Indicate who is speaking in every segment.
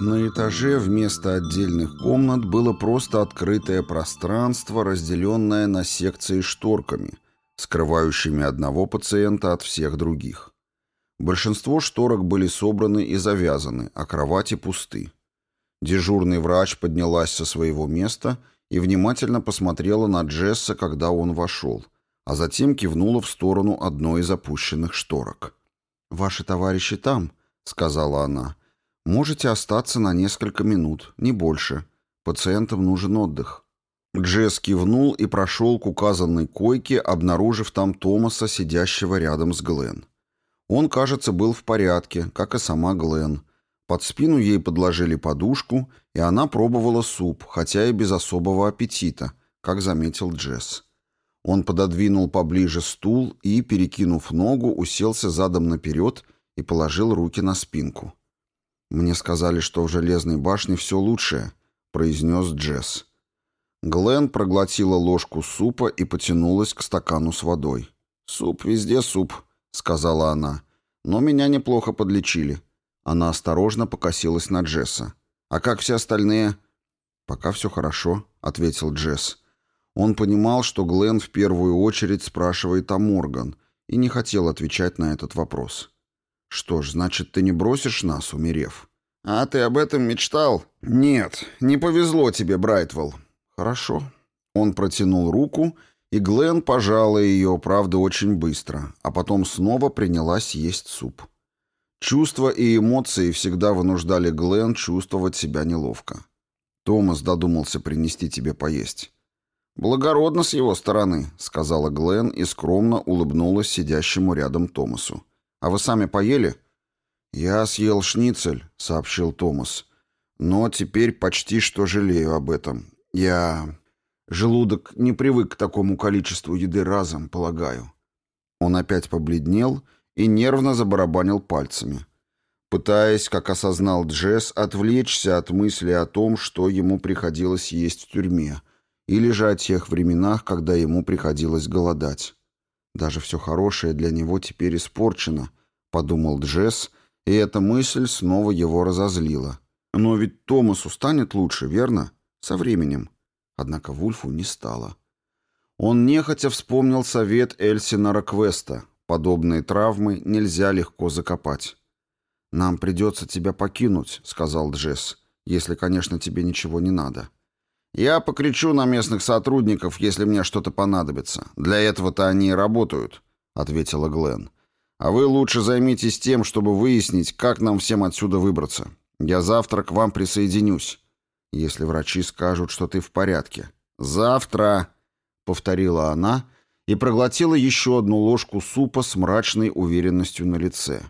Speaker 1: На этаже вместо отдельных комнат было просто открытое пространство, разделенное на секции шторками, скрывающими одного пациента от всех других. Большинство шторок были собраны и завязаны, а кровати пусты. Дежурный врач поднялась со своего места и внимательно посмотрела на Джесса, когда он вошел – а затем кивнула в сторону одной из опущенных шторок. «Ваши товарищи там», — сказала она. «Можете остаться на несколько минут, не больше. Пациентам нужен отдых». Джесс кивнул и прошел к указанной койке, обнаружив там Томаса, сидящего рядом с Глен. Он, кажется, был в порядке, как и сама Глен. Под спину ей подложили подушку, и она пробовала суп, хотя и без особого аппетита, как заметил Джесс. Он пододвинул поближе стул и, перекинув ногу, уселся задом наперед и положил руки на спинку. «Мне сказали, что в «Железной башне» все лучшее», — произнес Джесс. Глен проглотила ложку супа и потянулась к стакану с водой. «Суп везде суп», — сказала она. «Но меня неплохо подлечили». Она осторожно покосилась на Джесса. «А как все остальные?» «Пока все хорошо», — ответил Джесс. Он понимал, что Глен в первую очередь спрашивает о Морган, и не хотел отвечать на этот вопрос. «Что ж, значит, ты не бросишь нас, умерев?» «А ты об этом мечтал?» «Нет, не повезло тебе, Брайтвелл». «Хорошо». Он протянул руку, и Глен пожала ее, правда, очень быстро, а потом снова принялась есть суп. Чувства и эмоции всегда вынуждали Глен чувствовать себя неловко. «Томас додумался принести тебе поесть». «Благородно с его стороны», — сказала Глен и скромно улыбнулась сидящему рядом Томасу. «А вы сами поели?» «Я съел шницель», — сообщил Томас. «Но теперь почти что жалею об этом. Я...» «Желудок не привык к такому количеству еды разом, полагаю». Он опять побледнел и нервно забарабанил пальцами пытаясь, как осознал Джесс, отвлечься от мысли о том, что ему приходилось есть в тюрьме, или же о тех временах, когда ему приходилось голодать. Даже все хорошее для него теперь испорчено, подумал Джесс, и эта мысль снова его разозлила. Но ведь Томасу станет лучше, верно? Со временем. Однако Вульфу не стало. Он нехотя вспомнил совет Эльсинора Квеста. Подобные травмы нельзя легко закопать. «Нам придется тебя покинуть», — сказал Джесс, «если, конечно, тебе ничего не надо». Я покричу на местных сотрудников, если мне что-то понадобится. Для этого-то они и работают», — ответила Глен. «А вы лучше займитесь тем, чтобы выяснить, как нам всем отсюда выбраться. Я завтра к вам присоединюсь, если врачи скажут, что ты в порядке». «Завтра», — повторила она и проглотила еще одну ложку супа с мрачной уверенностью на лице.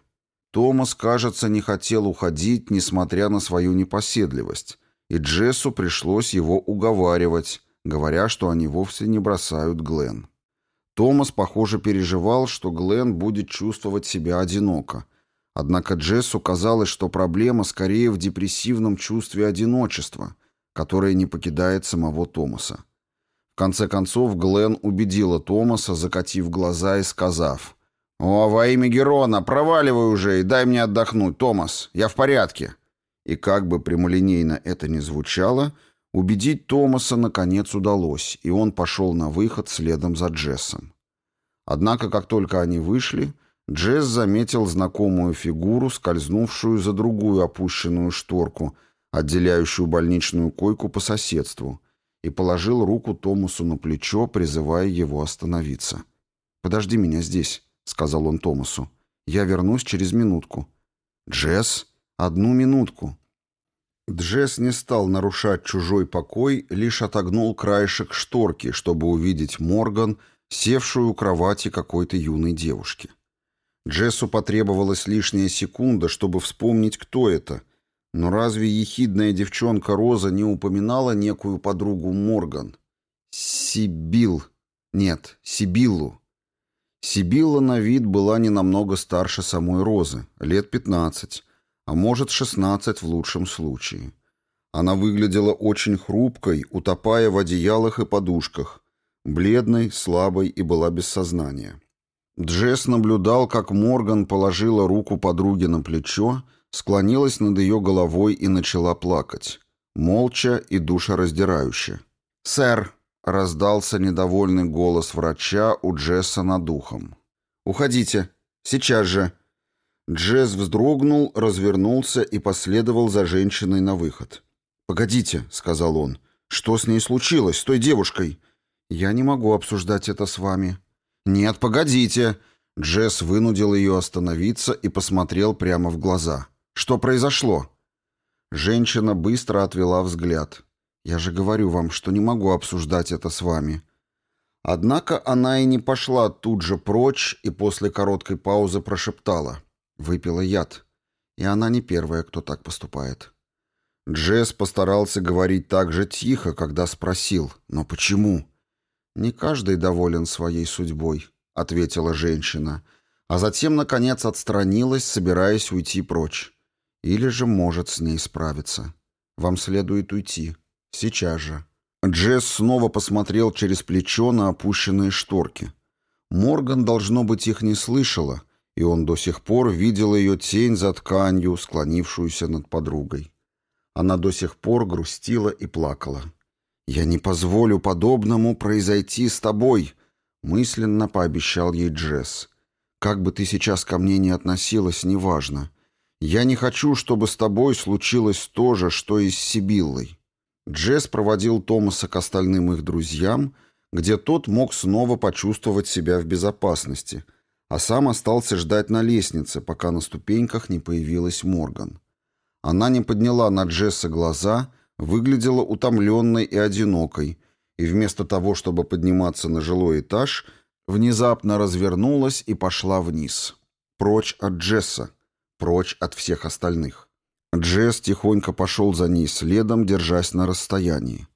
Speaker 1: Томас, кажется, не хотел уходить, несмотря на свою непоседливость, и Джессу пришлось его уговаривать, говоря, что они вовсе не бросают Глен. Томас, похоже, переживал, что Глен будет чувствовать себя одиноко. Однако Джессу казалось, что проблема скорее в депрессивном чувстве одиночества, которое не покидает самого Томаса. В конце концов, Глен убедила Томаса, закатив глаза и сказав, «О, во имя Герона, проваливай уже и дай мне отдохнуть, Томас, я в порядке». И как бы прямолинейно это ни звучало, убедить Томаса наконец удалось, и он пошел на выход следом за Джессом. Однако, как только они вышли, Джесс заметил знакомую фигуру, скользнувшую за другую опущенную шторку, отделяющую больничную койку по соседству, и положил руку Томасу на плечо, призывая его остановиться. «Подожди меня здесь», — сказал он Томасу. «Я вернусь через минутку». «Джесс?» Одну минутку. Джесс не стал нарушать чужой покой, лишь отогнул краешек шторки, чтобы увидеть Морган, севшую у кровати какой-то юной девушки. Джессу потребовалась лишняя секунда, чтобы вспомнить, кто это. Но разве ехидная девчонка Роза не упоминала некую подругу Морган? Сибил. Нет, Сибиллу. Сибилла на вид была не намного старше самой Розы, лет пятнадцать, а может 16 в лучшем случае. Она выглядела очень хрупкой, утопая в одеялах и подушках, бледной, слабой и была без сознания. Джесс наблюдал, как Морган положила руку подруге на плечо, склонилась над ее головой и начала плакать. Молча и душераздирающе. «Сэр!» — раздался недовольный голос врача у Джесса над духом. «Уходите! Сейчас же!» Джесс вздрогнул, развернулся и последовал за женщиной на выход. «Погодите», — сказал он, — «что с ней случилось, с той девушкой?» «Я не могу обсуждать это с вами». «Нет, погодите!» Джесс вынудил ее остановиться и посмотрел прямо в глаза. «Что произошло?» Женщина быстро отвела взгляд. «Я же говорю вам, что не могу обсуждать это с вами». Однако она и не пошла тут же прочь и после короткой паузы прошептала. Выпила яд. И она не первая, кто так поступает. Джесс постарался говорить так же тихо, когда спросил «Но почему?» «Не каждый доволен своей судьбой», — ответила женщина, а затем, наконец, отстранилась, собираясь уйти прочь. Или же может с ней справиться. «Вам следует уйти. Сейчас же». Джесс снова посмотрел через плечо на опущенные шторки. Морган, должно быть, их не слышала — и он до сих пор видел ее тень за тканью, склонившуюся над подругой. Она до сих пор грустила и плакала. «Я не позволю подобному произойти с тобой», — мысленно пообещал ей Джесс. «Как бы ты сейчас ко мне ни относилась, неважно. Я не хочу, чтобы с тобой случилось то же, что и с Сибиллой». Джесс проводил Томаса к остальным их друзьям, где тот мог снова почувствовать себя в безопасности — а сам остался ждать на лестнице, пока на ступеньках не появилась Морган. Она не подняла на Джесса глаза, выглядела утомленной и одинокой, и вместо того, чтобы подниматься на жилой этаж, внезапно развернулась и пошла вниз. Прочь от Джесса, прочь от всех остальных. Джесс тихонько пошел за ней следом, держась на расстоянии.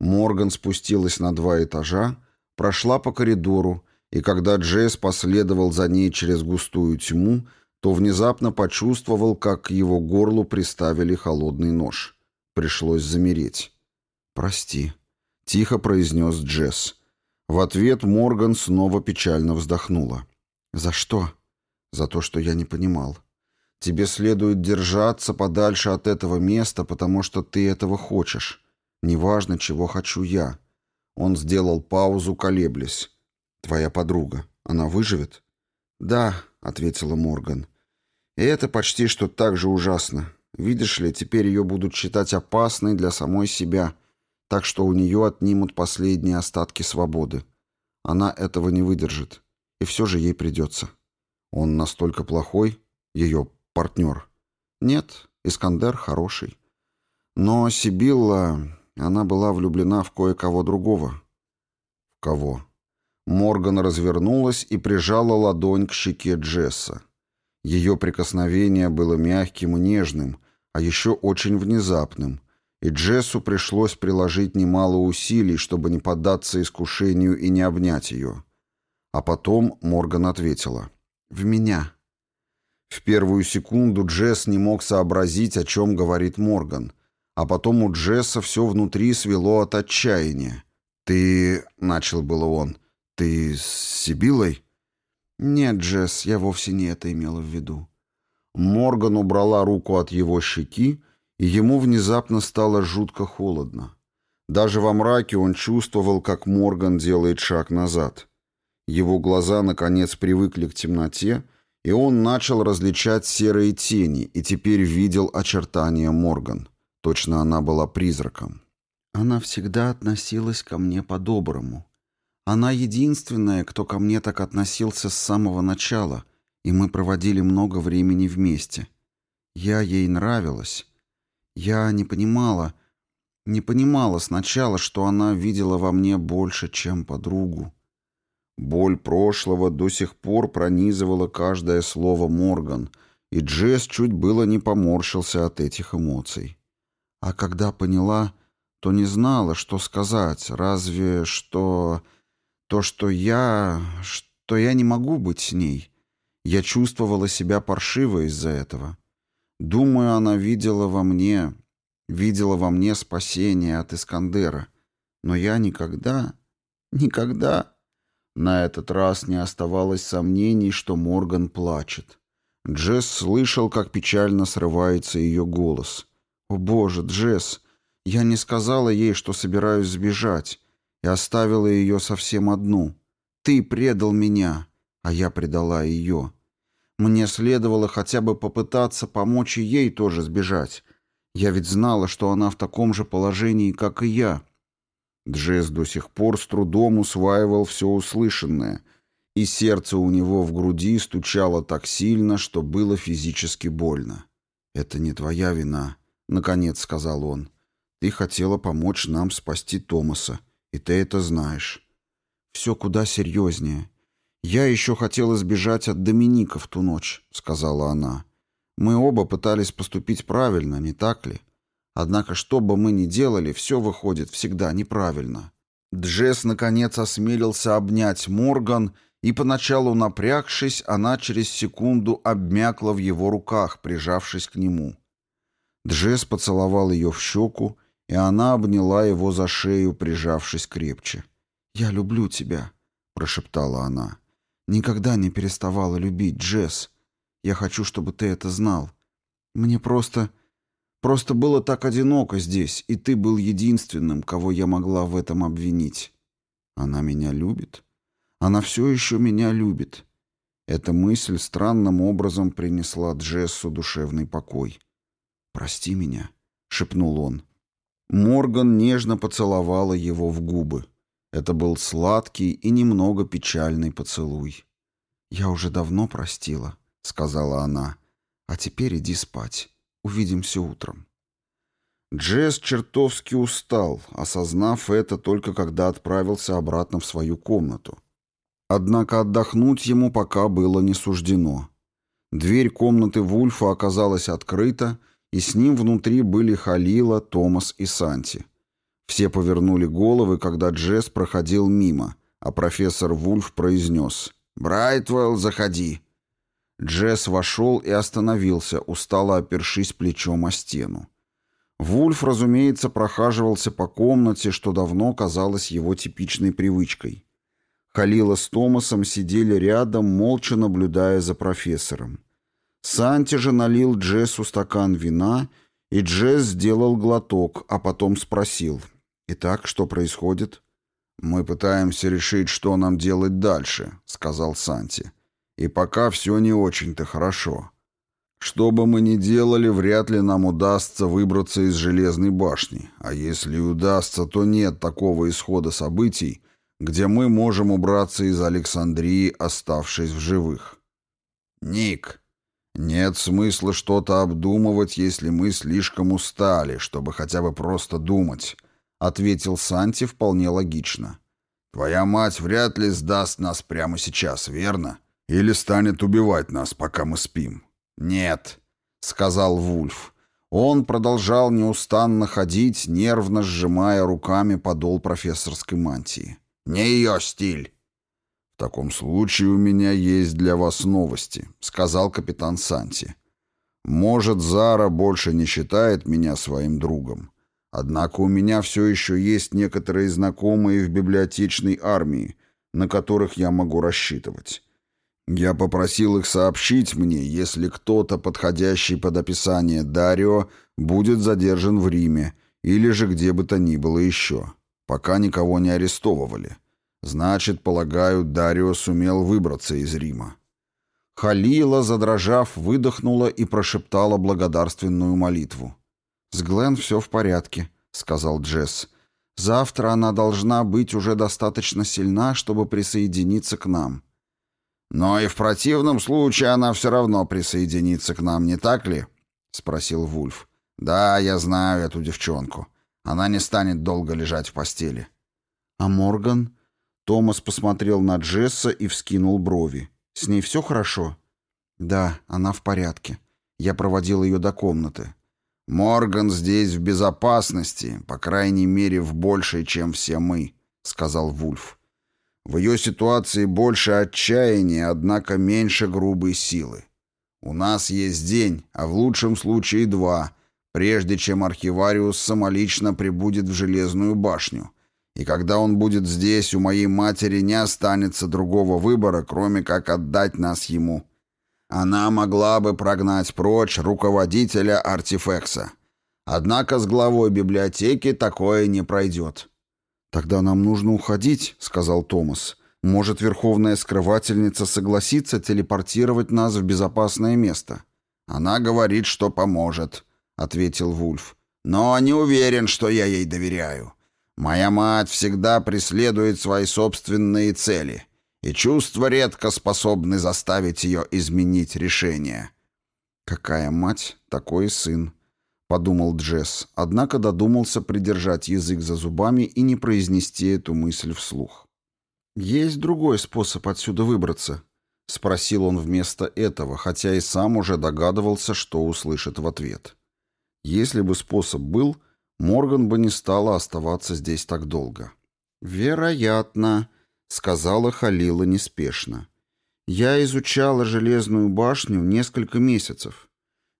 Speaker 1: Морган спустилась на два этажа, прошла по коридору, и когда Джесс последовал за ней через густую тьму, то внезапно почувствовал, как к его горлу приставили холодный нож. Пришлось замереть. «Прости», — тихо произнес Джесс. В ответ Морган снова печально вздохнула. «За что?» «За то, что я не понимал. Тебе следует держаться подальше от этого места, потому что ты этого хочешь. Неважно, чего хочу я». Он сделал паузу, колеблясь. «Твоя подруга. Она выживет?» «Да», — ответила Морган. «И это почти что так же ужасно. Видишь ли, теперь ее будут считать опасной для самой себя, так что у нее отнимут последние остатки свободы. Она этого не выдержит. И все же ей придется». «Он настолько плохой? Ее партнер?» «Нет, Искандер хороший. Но Сибилла, она была влюблена в кое-кого другого». «В кого?» Морган развернулась и прижала ладонь к щеке Джесса. Ее прикосновение было мягким и нежным, а еще очень внезапным, и Джессу пришлось приложить немало усилий, чтобы не поддаться искушению и не обнять ее. А потом Морган ответила «В меня». В первую секунду Джесс не мог сообразить, о чем говорит Морган, а потом у Джесса все внутри свело от отчаяния. «Ты...» — начал было он — «Ты с Сибилой?» «Нет, Джесс, я вовсе не это имела в виду». Морган убрала руку от его щеки, и ему внезапно стало жутко холодно. Даже во мраке он чувствовал, как Морган делает шаг назад. Его глаза, наконец, привыкли к темноте, и он начал различать серые тени, и теперь видел очертания Морган. Точно она была призраком. «Она всегда относилась ко мне по-доброму», она единственная, кто ко мне так относился с самого начала, и мы проводили много времени вместе. Я ей нравилась. Я не понимала, не понимала сначала, что она видела во мне больше, чем подругу. Боль прошлого до сих пор пронизывала каждое слово Морган, и Джесс чуть было не поморщился от этих эмоций. А когда поняла, то не знала, что сказать, разве что... То, что я... что я не могу быть с ней. Я чувствовала себя паршиво из-за этого. Думаю, она видела во мне... видела во мне спасение от Искандера. Но я никогда... никогда... На этот раз не оставалось сомнений, что Морган плачет. Джесс слышал, как печально срывается ее голос. «О боже, Джесс, я не сказала ей, что собираюсь сбежать и оставила ее совсем одну. Ты предал меня, а я предала ее. Мне следовало хотя бы попытаться помочь и ей тоже сбежать. Я ведь знала, что она в таком же положении, как и я. Джесс до сих пор с трудом усваивал все услышанное, и сердце у него в груди стучало так сильно, что было физически больно. «Это не твоя вина», — наконец сказал он. «Ты хотела помочь нам спасти Томаса. И ты это знаешь. Все куда серьезнее. Я еще хотела сбежать от Доминика в ту ночь, сказала она. Мы оба пытались поступить правильно, не так ли? Однако, что бы мы ни делали, все выходит всегда неправильно. Джесс, наконец, осмелился обнять Морган, и поначалу напрягшись, она через секунду обмякла в его руках, прижавшись к нему. Джесс поцеловал ее в щеку, и она обняла его за шею, прижавшись крепче. «Я люблю тебя», — прошептала она. «Никогда не переставала любить, Джесс. Я хочу, чтобы ты это знал. Мне просто... Просто было так одиноко здесь, и ты был единственным, кого я могла в этом обвинить. Она меня любит? Она все еще меня любит». Эта мысль странным образом принесла Джессу душевный покой. «Прости меня», — шепнул он. Морган нежно поцеловала его в губы. Это был сладкий и немного печальный поцелуй. «Я уже давно простила», — сказала она. «А теперь иди спать. Увидимся утром». Джесс чертовски устал, осознав это только когда отправился обратно в свою комнату. Однако отдохнуть ему пока было не суждено. Дверь комнаты Вульфа оказалась открыта, и с ним внутри были Халила, Томас и Санти. Все повернули головы, когда Джесс проходил мимо, а профессор Вульф произнес «Брайтвелл, заходи!». Джесс вошел и остановился, устало опершись плечом о стену. Вульф, разумеется, прохаживался по комнате, что давно казалось его типичной привычкой. Халила с Томасом сидели рядом, молча наблюдая за профессором. Санти же налил Джессу стакан вина, и Джесс сделал глоток, а потом спросил. «Итак, что происходит?» «Мы пытаемся решить, что нам делать дальше», — сказал Санти. «И пока все не очень-то хорошо. Что бы мы ни делали, вряд ли нам удастся выбраться из Железной башни. А если и удастся, то нет такого исхода событий, где мы можем убраться из Александрии, оставшись в живых». «Ник», нет смысла что-то обдумывать, если мы слишком устали, чтобы хотя бы просто думать, ответил Санти вполне логично. Твоя мать вряд ли сдаст нас прямо сейчас, верно? Или станет убивать нас, пока мы спим? Нет, сказал Вульф. Он продолжал неустанно ходить, нервно сжимая руками подол профессорской мантии. Не ее стиль. «В таком случае у меня есть для вас новости», — сказал капитан Санти. «Может, Зара больше не считает меня своим другом. Однако у меня все еще есть некоторые знакомые в библиотечной армии, на которых я могу рассчитывать. Я попросил их сообщить мне, если кто-то, подходящий под описание Дарио, будет задержан в Риме или же где бы то ни было еще. Пока никого не арестовывали. Значит, полагаю, Дарио сумел выбраться из Рима. Халила, задрожав, выдохнула и прошептала благодарственную молитву. «С Глен все в порядке», — сказал Джесс. «Завтра она должна быть уже достаточно сильна, чтобы присоединиться к нам». «Но и в противном случае она все равно присоединится к нам, не так ли?» — спросил Вульф. «Да, я знаю эту девчонку. Она не станет долго лежать в постели». «А Морган?» Томас посмотрел на Джесса и вскинул брови. «С ней все хорошо?» «Да, она в порядке. Я проводил ее до комнаты». «Морган здесь в безопасности, по крайней мере, в большей, чем все мы», — сказал Вульф. «В ее ситуации больше отчаяния, однако меньше грубой силы. У нас есть день, а в лучшем случае два, прежде чем архивариус самолично прибудет в Железную башню. И когда он будет здесь, у моей матери не останется другого выбора, кроме как отдать нас ему. Она могла бы прогнать прочь руководителя артефекса. Однако с главой библиотеки такое не пройдет.
Speaker 2: «Тогда нам нужно уходить», — сказал Томас. «Может, Верховная Скрывательница согласится телепортировать нас в безопасное место?»
Speaker 1: «Она говорит, что поможет», — ответил Вульф. «Но не уверен, что я ей доверяю». Моя мать всегда преследует свои собственные цели, и чувства редко способны заставить ее изменить решение».
Speaker 2: «Какая мать, такой и сын», — подумал Джесс, однако додумался придержать язык за зубами и не произнести эту мысль вслух. «Есть другой способ отсюда выбраться?» — спросил он вместо этого, хотя и сам уже догадывался, что услышит в ответ. Если бы способ был, Морган бы не стала оставаться здесь так долго. «Вероятно», — сказала Халила неспешно. «Я изучала Железную башню несколько месяцев.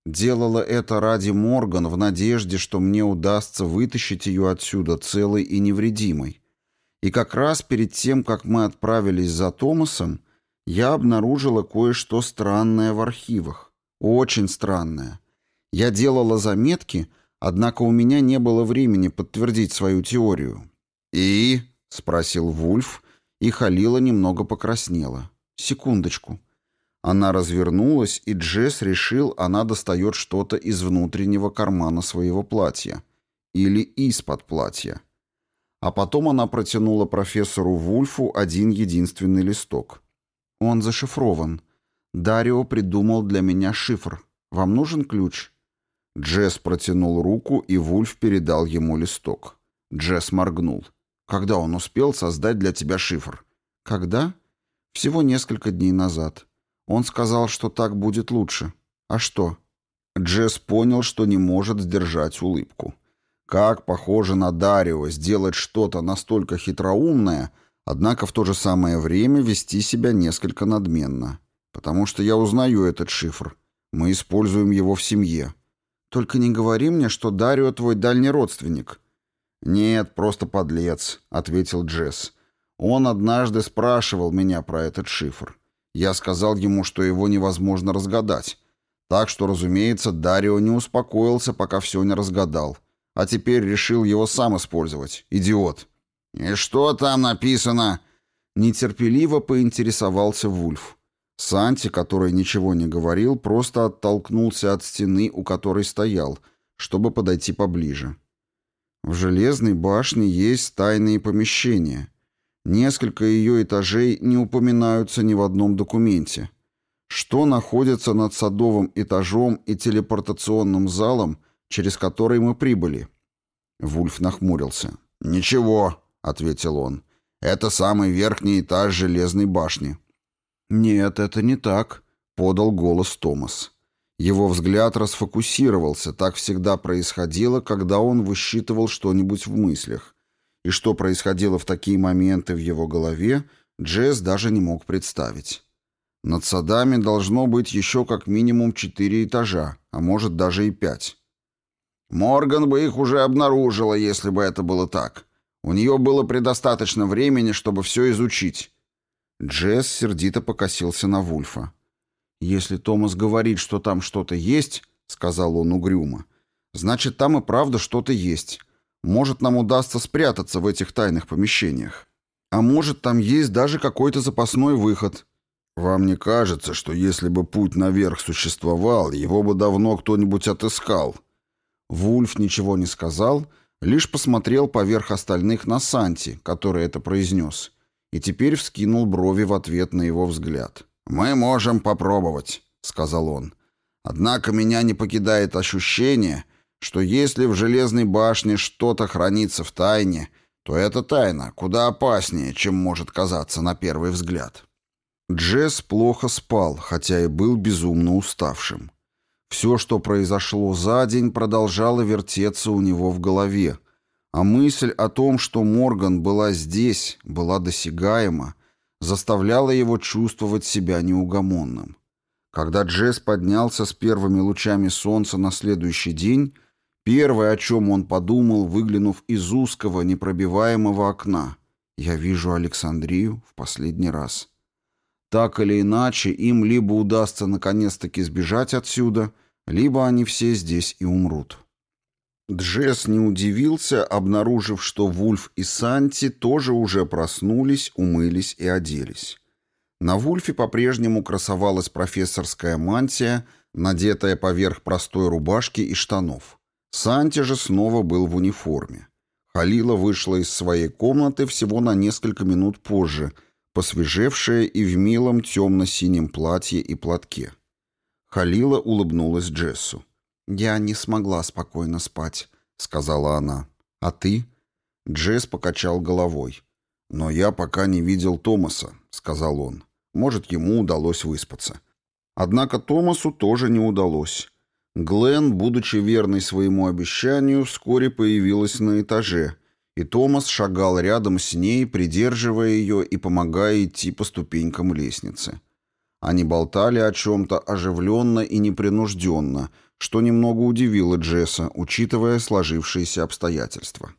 Speaker 2: Делала это ради Морган в надежде, что мне удастся вытащить ее отсюда целой и невредимой. И как раз перед тем, как мы отправились за Томасом, я обнаружила кое-что странное в архивах. Очень странное. Я делала заметки, Однако у меня не было времени подтвердить свою теорию.
Speaker 1: «И?»
Speaker 2: — спросил Вульф, и Халила немного покраснела. «Секундочку». Она развернулась, и Джесс решил, она достает что-то из внутреннего кармана своего платья. Или из-под платья. А потом она протянула профессору Вульфу один единственный листок. «Он зашифрован. Дарио придумал для меня шифр. Вам нужен ключ?»
Speaker 1: Джесс протянул руку, и Вульф передал ему листок. Джесс моргнул. «Когда он успел создать для тебя шифр?»
Speaker 2: «Когда?» «Всего несколько дней назад. Он сказал, что так будет лучше. А что?»
Speaker 1: Джесс понял, что не может сдержать улыбку. Как похоже на Дарио сделать что-то настолько хитроумное, однако в то же самое время вести себя несколько надменно. Потому что я узнаю этот шифр. Мы используем его в семье.
Speaker 2: Только не говори мне, что Дарио твой дальний родственник».
Speaker 1: «Нет, просто подлец», — ответил Джесс. «Он однажды спрашивал меня про этот шифр. Я сказал ему, что его невозможно разгадать. Так что, разумеется, Дарио не успокоился, пока все не разгадал. А теперь решил его сам использовать. Идиот». «И что там написано?» Нетерпеливо поинтересовался Вульф.
Speaker 2: Санти, который ничего не говорил, просто оттолкнулся от стены, у которой стоял, чтобы подойти поближе. В железной башне есть тайные помещения. Несколько ее этажей не упоминаются ни в одном документе. Что находится над садовым этажом и телепортационным залом, через который мы прибыли?
Speaker 1: Вульф нахмурился. «Ничего», — ответил он. «Это самый верхний этаж железной башни».
Speaker 2: «Нет, это не так», — подал голос Томас. Его взгляд расфокусировался, так всегда происходило, когда он высчитывал что-нибудь в мыслях. И что происходило в такие моменты в его голове, Джесс даже не мог представить. Над садами должно быть еще как минимум четыре этажа, а может даже и пять.
Speaker 1: Морган бы их уже обнаружила, если бы это было так. У нее было предостаточно времени, чтобы все изучить.
Speaker 2: Джесс сердито покосился на Вульфа. «Если Томас говорит, что там что-то есть», — сказал он угрюмо, — «значит, там и правда что-то есть. Может, нам удастся спрятаться в этих тайных помещениях. А может, там есть даже какой-то запасной выход».
Speaker 1: «Вам не кажется, что если бы путь наверх существовал, его бы давно кто-нибудь отыскал?»
Speaker 2: Вульф ничего не сказал, лишь посмотрел поверх остальных на Санти, который это произнес — и теперь вскинул брови в ответ на его взгляд.
Speaker 1: «Мы можем попробовать», — сказал он. «Однако меня не покидает ощущение, что если в Железной башне что-то хранится в тайне, то эта тайна куда опаснее, чем может казаться на первый взгляд».
Speaker 2: Джесс плохо спал, хотя и был безумно уставшим. Все, что произошло за день, продолжало вертеться у него в голове, а мысль о том, что Морган была здесь, была досягаема, заставляла его чувствовать себя неугомонным. Когда Джесс поднялся с первыми лучами солнца на следующий день,
Speaker 1: первое, о чем он подумал, выглянув из узкого, непробиваемого окна, «Я вижу Александрию в последний раз». Так или иначе, им либо удастся наконец-таки сбежать отсюда, либо они все здесь и умрут. Джесс не удивился, обнаружив, что Вульф и Санти тоже уже проснулись, умылись и оделись. На Вульфе по-прежнему красовалась профессорская мантия, надетая поверх простой рубашки и штанов. Санти же снова был в униформе. Халила вышла из своей комнаты всего на несколько минут позже, посвежевшая и в милом темно-синем платье и платке. Халила улыбнулась Джессу. «Я не смогла спокойно спать», — сказала она. «А ты?» Джесс покачал головой. «Но я пока не видел Томаса», — сказал он. «Может, ему удалось выспаться». Однако Томасу тоже не удалось. Глен, будучи верной своему обещанию, вскоре появилась на этаже, и Томас шагал рядом с ней, придерживая ее и помогая идти по ступенькам лестницы. Они болтали о чем-то оживленно и непринужденно — что немного удивило Джесса, учитывая сложившиеся обстоятельства.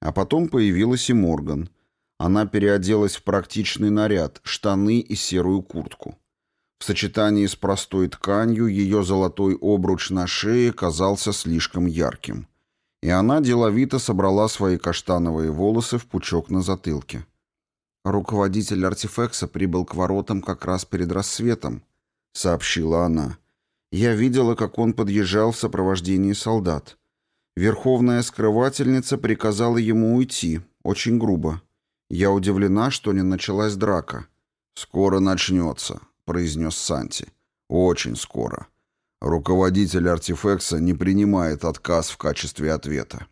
Speaker 1: А потом появилась и Морган. Она переоделась в практичный наряд, штаны и серую куртку. В сочетании с простой тканью ее золотой обруч на шее казался слишком ярким. И она деловито собрала свои каштановые волосы в пучок на затылке. Руководитель артефекса прибыл к воротам как раз перед рассветом, сообщила она. Я видела, как он подъезжал в сопровождении солдат. Верховная скрывательница приказала ему уйти, очень грубо. Я удивлена, что не началась драка. «Скоро начнется», — произнес Санти. «Очень скоро. Руководитель артефекса не принимает отказ в качестве ответа».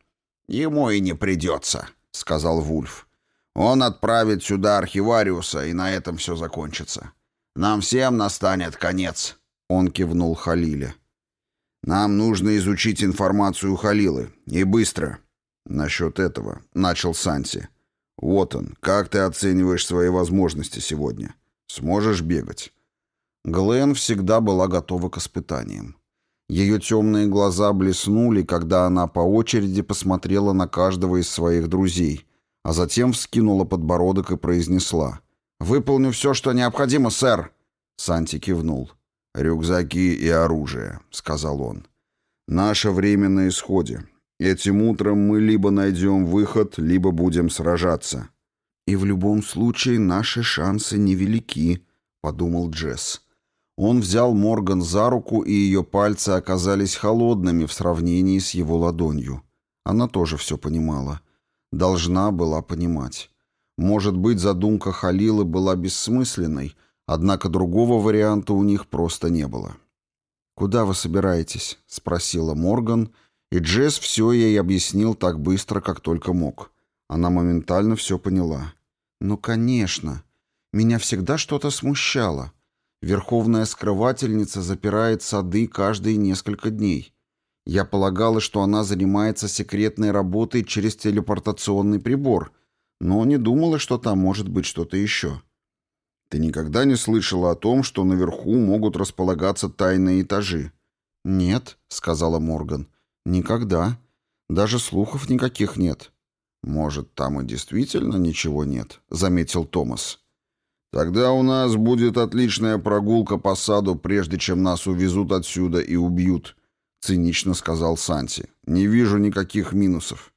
Speaker 1: «Ему и не придется», — сказал Вульф. «Он отправит сюда архивариуса, и на этом все закончится. Нам всем настанет конец». Он кивнул Халиле. «Нам нужно изучить информацию Халилы. И быстро». «Насчет этого», — начал Санси. «Вот он. Как ты оцениваешь свои возможности сегодня? Сможешь бегать?» Глен всегда была готова к испытаниям. Ее темные глаза блеснули, когда она по очереди посмотрела на каждого из своих друзей, а затем вскинула подбородок и произнесла. «Выполню все, что необходимо, сэр!» Санти кивнул. «Рюкзаки и оружие», — сказал он. «Наше время на исходе. Этим утром мы либо найдем выход, либо будем сражаться». «И в любом случае наши шансы невелики», — подумал Джесс. Он взял Морган за руку, и ее пальцы оказались холодными в сравнении с его ладонью. Она тоже все понимала. Должна была понимать. Может быть, задумка Халилы была бессмысленной — Однако другого варианта у них просто не было. «Куда вы собираетесь?» — спросила Морган, и Джесс все ей объяснил так быстро, как только мог. Она моментально все поняла. «Ну, конечно. Меня всегда что-то смущало. Верховная скрывательница запирает сады каждые несколько дней. Я полагала, что она занимается секретной работой через телепортационный прибор, но не думала, что там может быть что-то еще». Ты никогда не слышала о том, что наверху могут располагаться тайные этажи? Нет, сказала Морган. Никогда. Даже слухов никаких нет. Может, там и действительно ничего нет, заметил Томас. Тогда у нас будет отличная прогулка по саду, прежде чем нас увезут отсюда и убьют, цинично сказал Санти. Не вижу никаких минусов.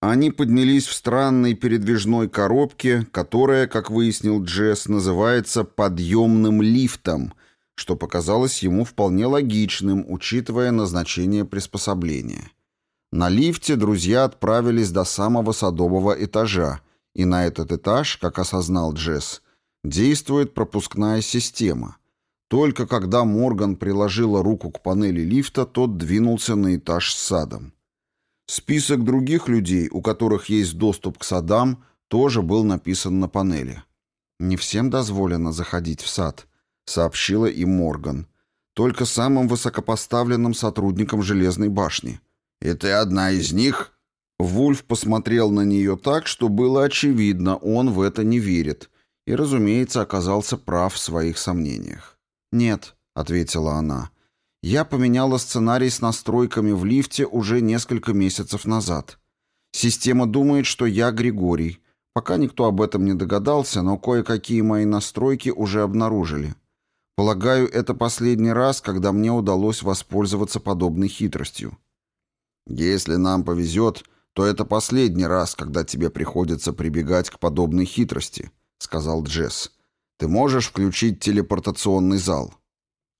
Speaker 1: Они поднялись в странной передвижной коробке, которая, как выяснил Джесс, называется «подъемным лифтом», что показалось ему вполне логичным, учитывая назначение приспособления. На лифте друзья отправились до самого садового этажа, и на этот этаж, как осознал Джесс, действует пропускная система. Только когда Морган приложила руку к панели лифта, тот двинулся на этаж с садом. Список других людей, у которых есть доступ к садам, тоже был написан на панели. «Не всем дозволено заходить в сад», — сообщила и Морган. «Только самым высокопоставленным сотрудникам Железной башни». «И ты одна из них?» Вульф посмотрел на нее так, что было очевидно, он в это не верит. И, разумеется, оказался прав в своих сомнениях. «Нет», — ответила она, —
Speaker 2: я поменяла сценарий с настройками в лифте уже несколько месяцев назад. Система думает, что я Григорий. Пока никто об этом не догадался, но кое-какие мои настройки уже обнаружили. Полагаю, это последний раз, когда мне удалось воспользоваться подобной хитростью.
Speaker 1: Если нам повезет, то это последний раз, когда тебе приходится прибегать к подобной хитрости», — сказал Джесс. «Ты можешь включить телепортационный зал?»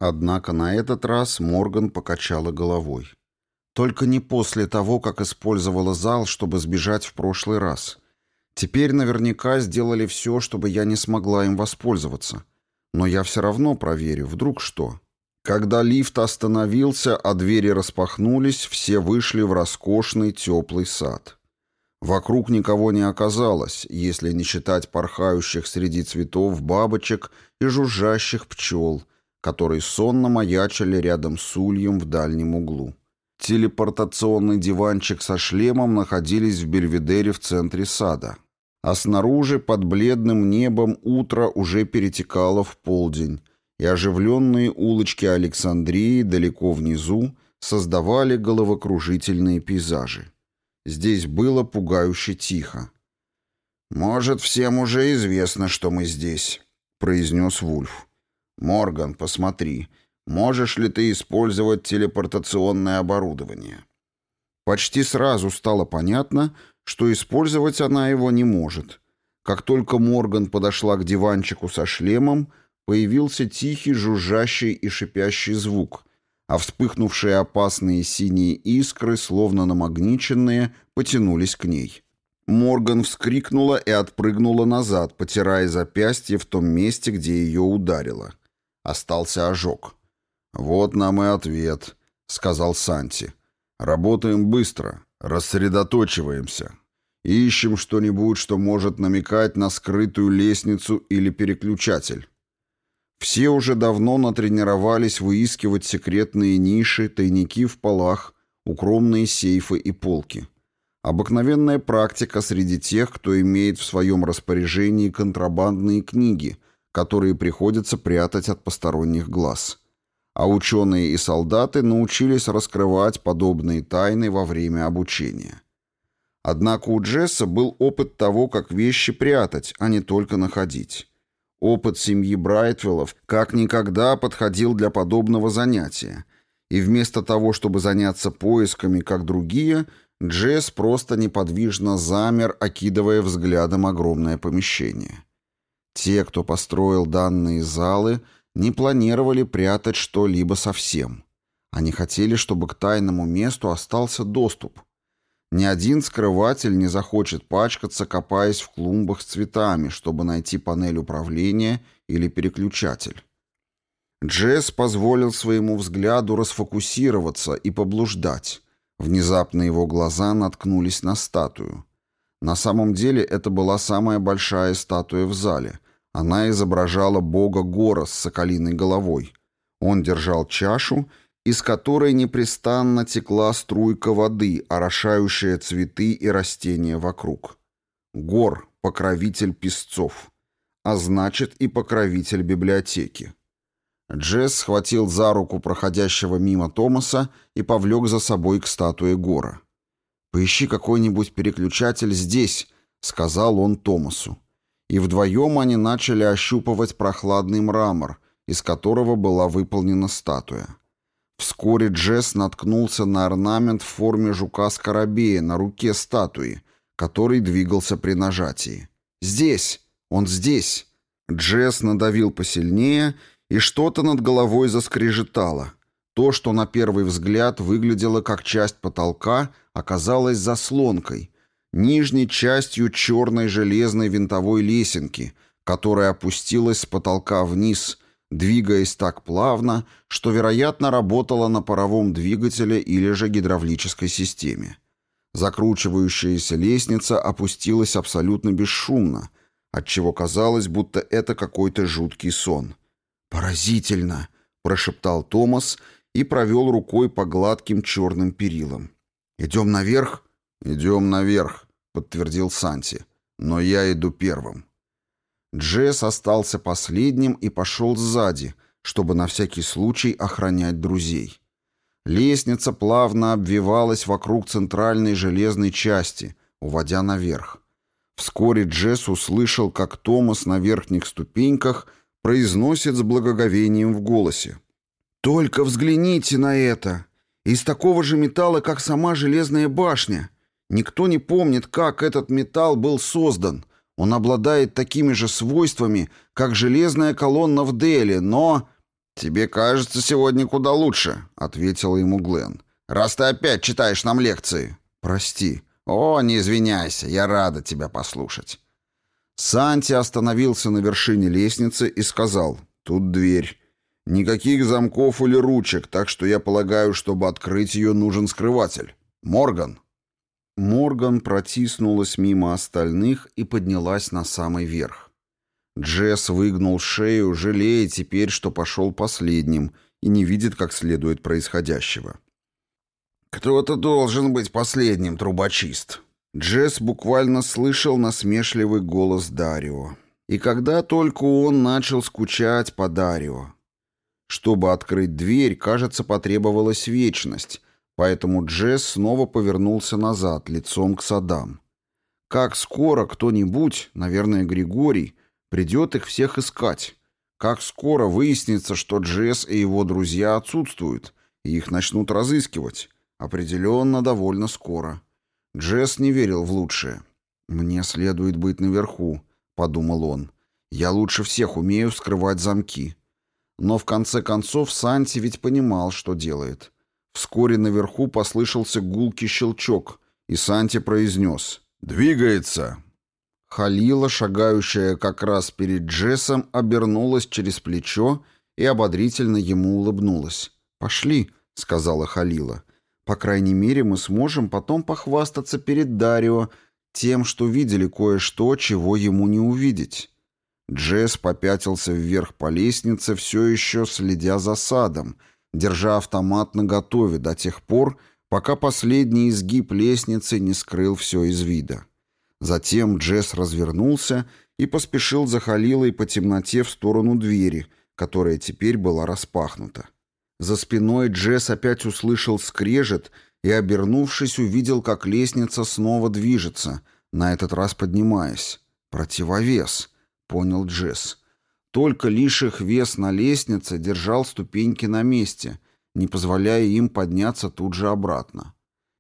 Speaker 2: Однако на этот раз Морган покачала головой. Только не после того, как использовала зал, чтобы сбежать в прошлый раз. Теперь наверняка сделали все, чтобы я не смогла им воспользоваться. Но я все равно проверю, вдруг что. Когда лифт остановился, а двери распахнулись, все вышли в роскошный теплый сад. Вокруг никого не оказалось, если не считать порхающих среди цветов бабочек и жужжащих пчел, которые сонно маячили рядом с ульем в дальнем углу. Телепортационный диванчик со шлемом находились в Бельведере в центре сада, а снаружи под бледным небом утро уже перетекало в полдень, и оживленные улочки Александрии далеко внизу создавали головокружительные пейзажи. Здесь было пугающе тихо.
Speaker 1: «Может, всем уже известно, что мы здесь», — произнес Вульф. «Морган, посмотри, можешь ли ты использовать телепортационное оборудование?»
Speaker 2: Почти сразу стало понятно, что использовать она его не может. Как только Морган подошла к диванчику со шлемом, появился тихий жужжащий и шипящий звук, а вспыхнувшие опасные синие искры, словно намагниченные, потянулись к ней. Морган вскрикнула и отпрыгнула назад, потирая запястье в том месте, где ее ударило. Остался ожог.
Speaker 1: «Вот нам и ответ», — сказал Санти. «Работаем быстро, рассредоточиваемся, ищем что-нибудь, что может намекать на скрытую лестницу или переключатель».
Speaker 2: Все уже давно натренировались выискивать секретные ниши, тайники в полах, укромные сейфы и полки. Обыкновенная практика среди тех, кто имеет в своем распоряжении контрабандные книги — которые приходится прятать от посторонних глаз. А ученые и солдаты научились раскрывать подобные тайны во время обучения. Однако у Джесса был опыт того, как вещи прятать, а не только находить. Опыт семьи Брайтвеллов как никогда подходил для подобного занятия. И вместо того, чтобы заняться поисками, как другие, Джесс просто неподвижно замер, окидывая взглядом огромное помещение. Те, кто построил данные залы, не планировали прятать что-либо совсем. Они хотели, чтобы к тайному месту остался доступ. Ни один скрыватель не захочет пачкаться, копаясь в клумбах с цветами, чтобы найти панель управления или переключатель. Джесс позволил своему взгляду расфокусироваться и поблуждать. Внезапно его глаза наткнулись на статую. На самом деле это была самая большая статуя в зале. Она изображала бога Гора с соколиной головой. Он держал чашу, из которой непрестанно текла струйка воды, орошающая цветы и растения вокруг. Гор — покровитель песцов, а значит и покровитель библиотеки. Джесс схватил за руку проходящего мимо Томаса и повлек за собой к статуе Гора. «Поищи какой-нибудь переключатель здесь», — сказал он Томасу. И вдвоем они начали ощупывать прохладный мрамор, из которого была выполнена статуя. Вскоре Джесс наткнулся на орнамент в форме жука-скоробея на руке статуи, который двигался при нажатии. «Здесь! Он здесь!» Джесс надавил посильнее, и что-то над головой заскрежетало. То, что на первый взгляд выглядело как часть потолка, оказалось заслонкой, нижней частью черной железной винтовой лесенки, которая опустилась с потолка вниз, двигаясь так плавно, что, вероятно, работала на паровом двигателе или же гидравлической системе. Закручивающаяся лестница опустилась абсолютно бесшумно, отчего казалось, будто это какой-то жуткий сон. «Поразительно!» — прошептал Томас — и провел рукой по гладким черным перилам. «Идем наверх?»
Speaker 1: «Идем наверх», — подтвердил Санти. «Но я иду первым».
Speaker 2: Джесс остался последним и пошел сзади,
Speaker 1: чтобы на всякий случай охранять друзей. Лестница плавно обвивалась вокруг центральной железной части, уводя наверх. Вскоре Джесс услышал, как Томас на верхних ступеньках произносит с благоговением в голосе. «Только взгляните на это! Из такого же металла, как сама железная башня. Никто не помнит, как этот металл был создан. Он обладает такими же свойствами, как железная колонна в Дели, но...» «Тебе кажется сегодня куда лучше», — ответил ему Глен. «Раз ты опять читаешь нам лекции». «Прости». «О, не извиняйся, я рада тебя послушать». Санти остановился на вершине лестницы и сказал «Тут дверь». Никаких замков или ручек, так что я полагаю, чтобы открыть ее, нужен скрыватель. Морган!» Морган протиснулась мимо остальных и поднялась на самый верх. Джесс выгнул шею, жалея теперь, что пошел последним и не видит как следует происходящего. «Кто-то должен быть последним, трубочист!» Джесс буквально слышал насмешливый голос Дарио. И когда только он начал скучать по Дарио, чтобы открыть дверь, кажется, потребовалась вечность, поэтому Джесс снова повернулся назад, лицом к садам. Как скоро кто-нибудь, наверное, Григорий, придет их всех искать? Как скоро выяснится, что Джесс и его друзья отсутствуют, и их начнут разыскивать? Определенно, довольно скоро. Джесс не верил в лучшее. «Мне следует быть наверху», — подумал он. «Я лучше всех умею вскрывать замки. Но в конце концов Санти ведь понимал, что делает. Вскоре наверху послышался гулкий щелчок, и Санти произнес «Двигается!». Халила, шагающая как раз перед Джессом, обернулась через плечо и ободрительно ему улыбнулась. «Пошли», — сказала Халила. «По крайней мере, мы сможем потом похвастаться перед Дарио тем, что видели кое-что, чего ему не увидеть». Джесс попятился вверх по лестнице, все еще следя за садом, держа автомат наготове до тех пор, пока последний изгиб лестницы не скрыл все из вида. Затем Джесс развернулся и поспешил за Халилой по темноте в сторону двери, которая теперь была распахнута. За спиной Джесс опять услышал скрежет и, обернувшись, увидел, как лестница снова движется, на этот раз поднимаясь. «Противовес!» понял Джесс. Только лишь их вес на лестнице держал ступеньки на месте, не позволяя им подняться тут же обратно.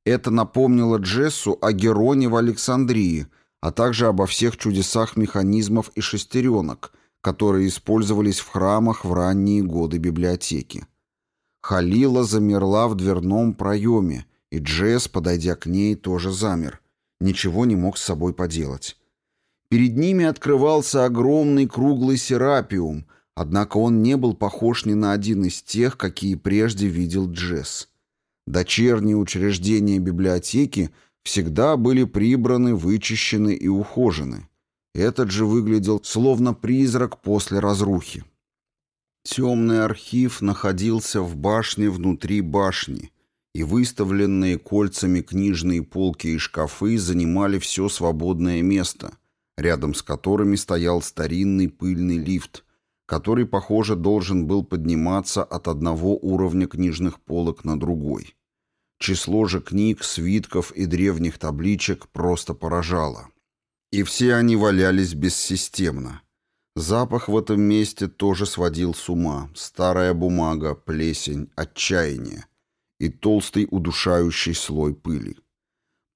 Speaker 1: Это напомнило Джессу о Героне в Александрии, а также обо всех чудесах механизмов и шестеренок, которые использовались в храмах в ранние годы библиотеки. Халила замерла в дверном проеме, и Джесс, подойдя к ней, тоже замер. Ничего не мог с собой поделать. Перед ними открывался огромный круглый серапиум, однако он не был похож ни на один из тех, какие прежде видел Джесс. Дочерние учреждения библиотеки всегда были прибраны, вычищены и ухожены. Этот же выглядел словно призрак после разрухи. Темный архив находился в башне внутри башни, и выставленные кольцами книжные полки и шкафы занимали все свободное место, рядом с которыми стоял старинный пыльный лифт, который, похоже, должен был подниматься от одного уровня книжных полок на другой. Число же книг, свитков и древних табличек просто поражало. И все они валялись бессистемно. Запах в этом месте тоже сводил с ума. Старая бумага, плесень, отчаяние и толстый удушающий слой пыли.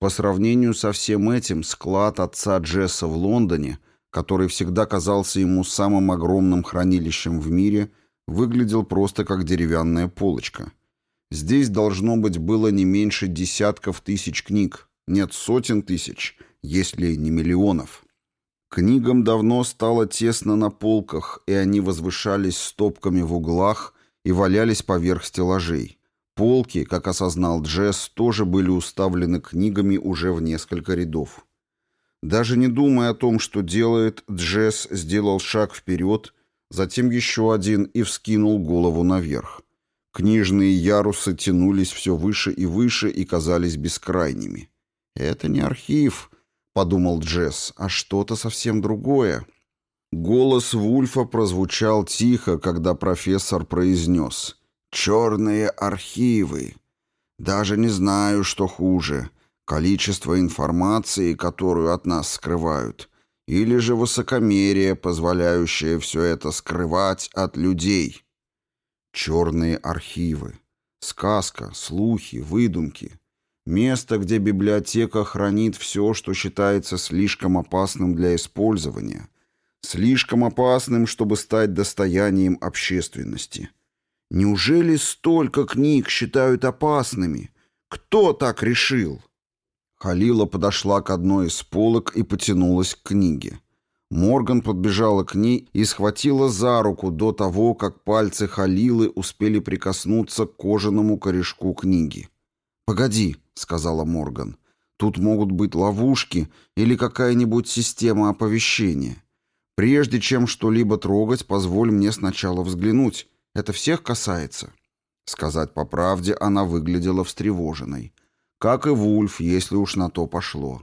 Speaker 1: По сравнению со всем этим, склад отца Джесса в Лондоне, который всегда казался ему самым огромным хранилищем в мире, выглядел просто как деревянная полочка. Здесь, должно быть, было не меньше десятков тысяч книг, нет сотен тысяч, если не миллионов. Книгам давно стало тесно на полках, и они возвышались стопками в углах и валялись поверх стеллажей. Полки, как осознал Джесс, тоже были уставлены книгами уже в несколько рядов. Даже не думая о том, что делает, Джесс сделал шаг вперед, затем еще один и вскинул голову наверх. Книжные ярусы тянулись все выше и выше и казались бескрайними. «Это не архив», — подумал Джесс, — «а что-то совсем другое». Голос Вульфа прозвучал тихо, когда профессор произнес — Черные архивы. Даже не знаю, что хуже. Количество информации, которую от нас скрывают. Или же высокомерие, позволяющее все это скрывать от людей. Черные архивы. Сказка, слухи, выдумки. Место, где библиотека хранит все, что считается слишком опасным для использования. Слишком опасным, чтобы стать достоянием общественности. Неужели столько книг считают опасными? Кто так решил? Халила подошла к одной из полок и потянулась к книге. Морган подбежала к ней и схватила за руку до того, как пальцы Халилы успели прикоснуться к кожаному корешку книги. «Погоди», — сказала Морган, — «тут могут быть ловушки или какая-нибудь система оповещения. Прежде чем что-либо трогать, позволь мне сначала взглянуть. Это всех касается». Сказать по правде, она выглядела встревоженной. Как и Вульф, если уж на то пошло.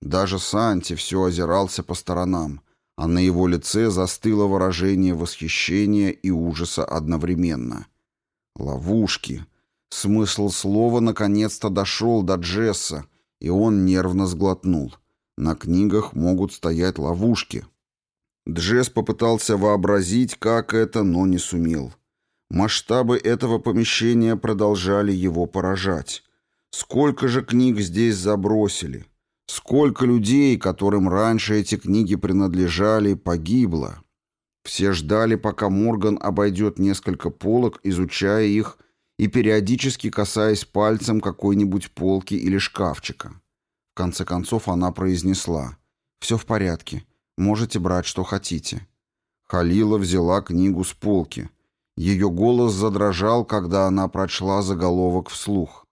Speaker 1: Даже Санти все озирался по сторонам, а на его лице застыло выражение восхищения и ужаса одновременно. «Ловушки!» Смысл слова наконец-то дошел до Джесса, и он нервно сглотнул. На книгах могут стоять ловушки. Джесс попытался вообразить, как это, но не сумел. Масштабы этого помещения продолжали его поражать. Сколько же книг здесь забросили? Сколько людей, которым раньше эти книги принадлежали, погибло? Все ждали, пока Морган обойдет несколько полок, изучая их и периодически касаясь пальцем какой-нибудь полки или шкафчика. В конце концов она произнесла «Все в порядке, можете брать, что хотите». Халила взяла книгу с полки – ее голос задрожал, когда она прочла заголовок вслух.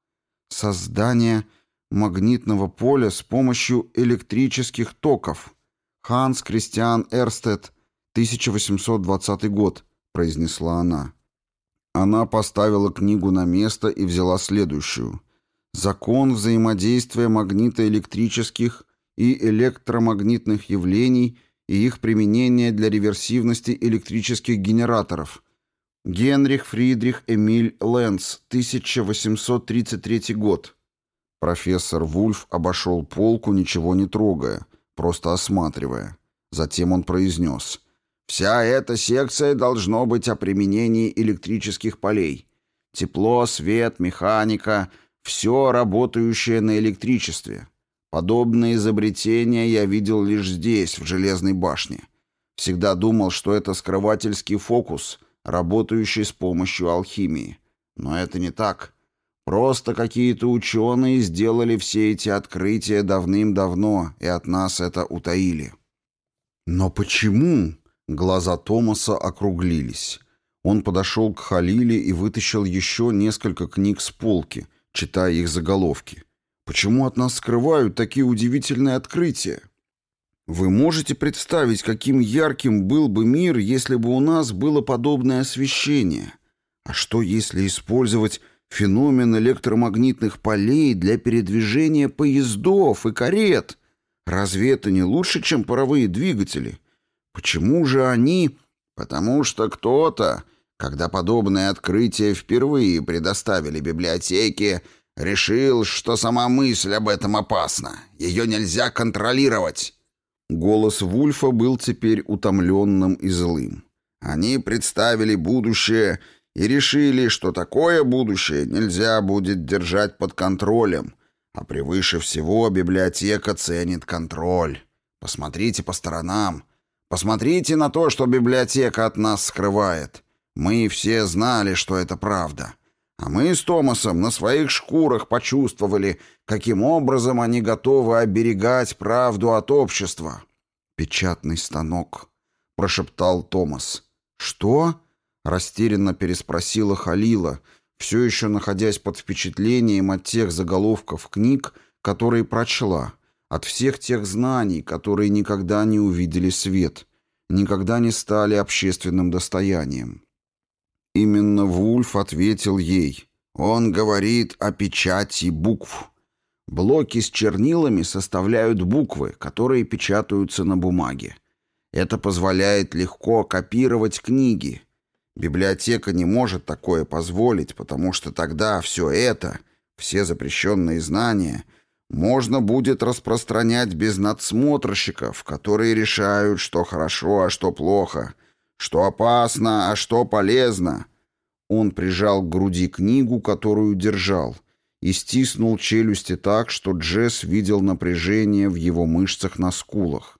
Speaker 1: «Создание магнитного поля с помощью электрических токов. Ханс Кристиан Эрстед, 1820 год», — произнесла она. Она поставила книгу на место и взяла следующую. «Закон взаимодействия магнитоэлектрических и электромагнитных явлений и их применение для реверсивности электрических генераторов», Генрих Фридрих Эмиль Лэнс, 1833 год. Профессор Вульф обошел полку, ничего не трогая, просто осматривая. Затем он произнес. «Вся эта секция должно быть о применении электрических полей. Тепло, свет, механика — все работающее на электричестве. Подобные изобретения я видел лишь здесь, в Железной башне. Всегда думал, что это скрывательский фокус — работающий с помощью алхимии. Но это не так. Просто какие-то ученые сделали все эти открытия давным-давно, и от нас это утаили. Но почему? Глаза Томаса округлились. Он подошел к Халиле и вытащил еще несколько книг с полки, читая их заголовки. Почему от нас скрывают такие удивительные открытия? Вы можете представить, каким ярким был бы мир, если бы у нас было подобное освещение? А что, если использовать феномен электромагнитных полей для передвижения поездов и карет? Разве это не лучше, чем паровые двигатели? Почему же они... Потому что кто-то, когда подобное открытие впервые предоставили библиотеке, решил, что сама мысль об этом опасна. Ее нельзя контролировать. Голос Вульфа был теперь утомленным и злым. Они представили будущее и решили, что такое будущее нельзя будет держать под контролем, а превыше всего библиотека ценит контроль. Посмотрите по сторонам. Посмотрите на то, что библиотека от нас скрывает. Мы все знали, что это правда. А мы с Томасом на своих шкурах почувствовали, каким образом они готовы оберегать правду от общества. «Печатный станок», — прошептал Томас. «Что?» — растерянно переспросила Халила, все еще находясь под впечатлением от тех заголовков книг, которые прочла, от всех тех знаний, которые никогда не увидели свет, никогда не стали общественным достоянием. Именно Вульф ответил ей. Он говорит о печати букв. Блоки с чернилами составляют буквы, которые печатаются на бумаге. Это позволяет легко копировать книги. Библиотека не может такое позволить, потому что тогда все это, все запрещенные знания, можно будет распространять без надсмотрщиков, которые решают, что хорошо, а что плохо — что опасно, а что полезно. Он прижал к груди книгу, которую держал, и стиснул челюсти так, что Джесс видел напряжение в его мышцах на скулах.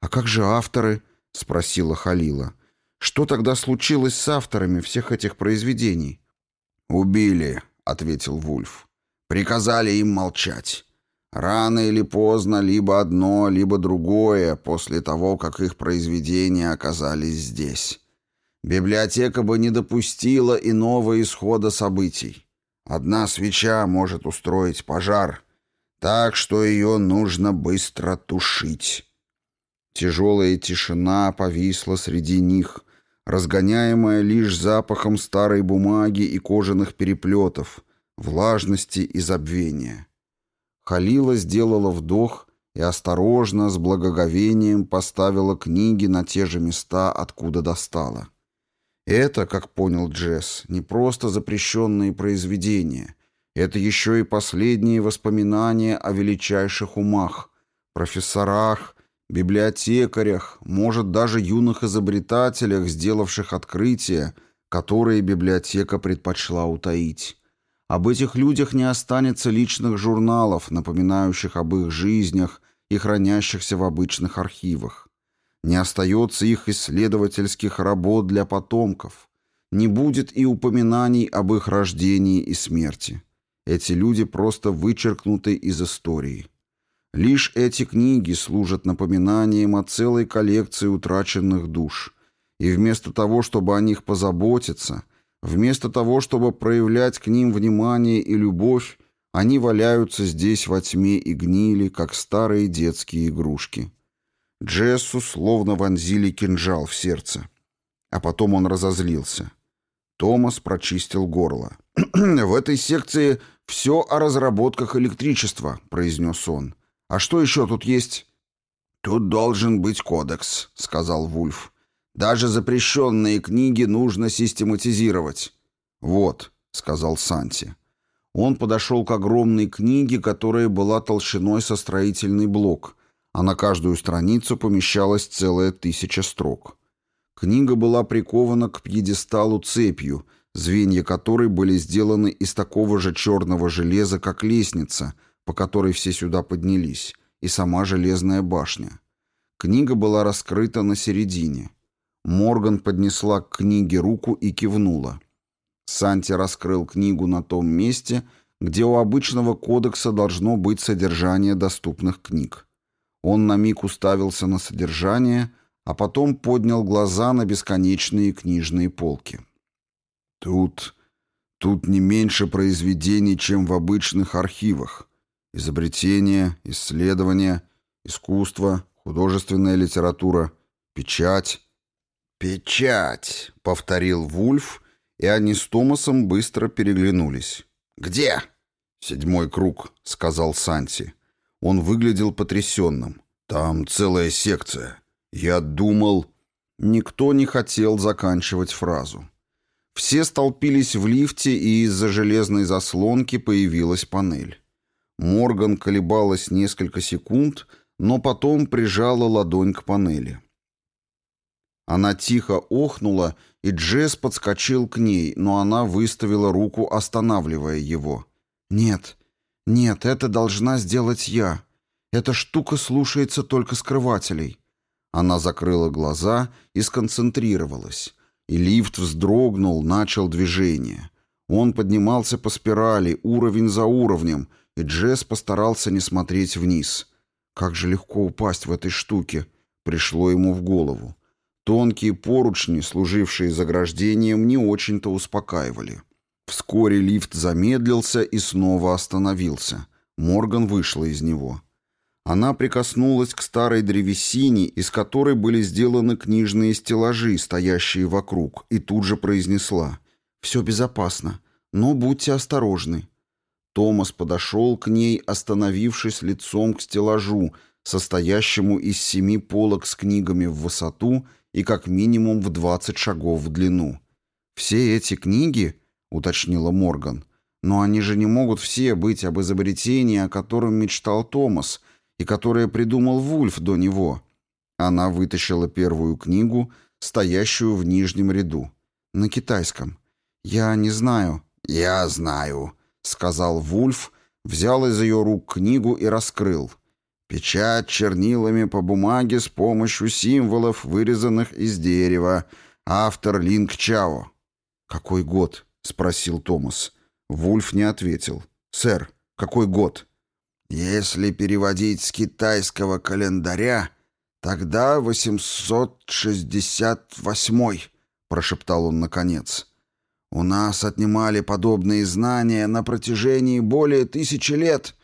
Speaker 1: «А как же авторы?» — спросила Халила. «Что тогда случилось с авторами всех этих произведений?» «Убили», — ответил Вульф. «Приказали им молчать. Рано или поздно либо одно, либо другое, после того, как их произведения оказались здесь. Библиотека бы не допустила иного исхода событий. Одна свеча может устроить пожар, так что ее нужно быстро тушить. Тяжелая тишина повисла среди них, разгоняемая лишь запахом старой бумаги и кожаных переплетов, влажности и забвения. Халила сделала вдох и осторожно, с благоговением поставила книги на те же места, откуда достала. Это, как понял Джесс, не просто запрещенные произведения. Это еще и последние воспоминания о величайших умах, профессорах, библиотекарях, может, даже юных изобретателях, сделавших открытия, которые библиотека предпочла утаить. Об этих людях не останется личных журналов, напоминающих об их жизнях и хранящихся в обычных архивах. Не остается их исследовательских работ для потомков. Не будет и упоминаний об их рождении и смерти. Эти люди просто вычеркнуты из истории. Лишь эти книги служат напоминанием о целой коллекции утраченных душ. И вместо того, чтобы о них позаботиться – Вместо того, чтобы проявлять к ним внимание и любовь, они валяются здесь во тьме и гнили, как старые детские игрушки. Джессу словно вонзили кинжал в сердце. А потом он разозлился. Томас прочистил горло. «В этой секции все о разработках электричества», — произнес он. «А что еще тут есть?» «Тут должен быть кодекс», — сказал Вульф. Даже запрещенные книги нужно систематизировать. «Вот», — сказал Санти. Он подошел к огромной книге, которая была толщиной со строительный блок, а на каждую страницу помещалась целая тысяча строк. Книга была прикована к пьедесталу цепью, звенья которой были сделаны из такого же черного железа, как лестница, по которой все сюда поднялись, и сама железная башня. Книга была раскрыта на середине. Морган поднесла к книге руку и кивнула. Санти раскрыл книгу на том месте, где у обычного кодекса должно быть содержание доступных книг. Он на миг уставился на содержание, а потом поднял глаза на бесконечные книжные полки. «Тут... тут не меньше произведений, чем в обычных архивах. Изобретения, исследования, искусство, художественная литература, печать». «Печать!» — повторил Вульф, и они с Томасом быстро переглянулись. «Где?» «Седьмой круг», — сказал Санти. Он выглядел потрясенным. «Там целая секция. Я думал...» Никто не хотел заканчивать фразу. Все столпились в лифте, и из-за железной заслонки появилась панель. Морган колебалась несколько секунд, но потом прижала ладонь к панели. Она тихо охнула, и Джесс подскочил к ней, но она выставила руку, останавливая его. «Нет, нет, это должна сделать я. Эта штука слушается только скрывателей». Она закрыла глаза и сконцентрировалась. И лифт вздрогнул, начал движение. Он поднимался по спирали, уровень за уровнем, и Джесс постарался не смотреть вниз. «Как же легко упасть в этой штуке!» — пришло ему в голову. Тонкие поручни, служившие заграждением, не очень-то успокаивали. Вскоре лифт замедлился и снова остановился. Морган вышла из него. Она прикоснулась к старой древесине, из которой были сделаны книжные стеллажи, стоящие вокруг, и тут же произнесла «Все безопасно, но будьте осторожны». Томас подошел к ней, остановившись лицом к стеллажу, состоящему из семи полок с книгами в высоту и как минимум в 20 шагов в длину. «Все эти книги», — уточнила Морган, — «но они же не могут все быть об изобретении, о котором мечтал Томас и которое придумал Вульф до него». Она вытащила первую книгу, стоящую в нижнем ряду. На китайском. «Я не знаю». «Я знаю», — сказал Вульф, взял из ее рук книгу и раскрыл. Печать чернилами по бумаге с помощью символов, вырезанных из дерева. Автор Линк Чао. «Какой год?» — спросил Томас. Вульф не ответил. «Сэр, какой год?» «Если переводить с китайского календаря, тогда 868-й», — прошептал он наконец. «У нас отнимали подобные знания на протяжении более тысячи лет».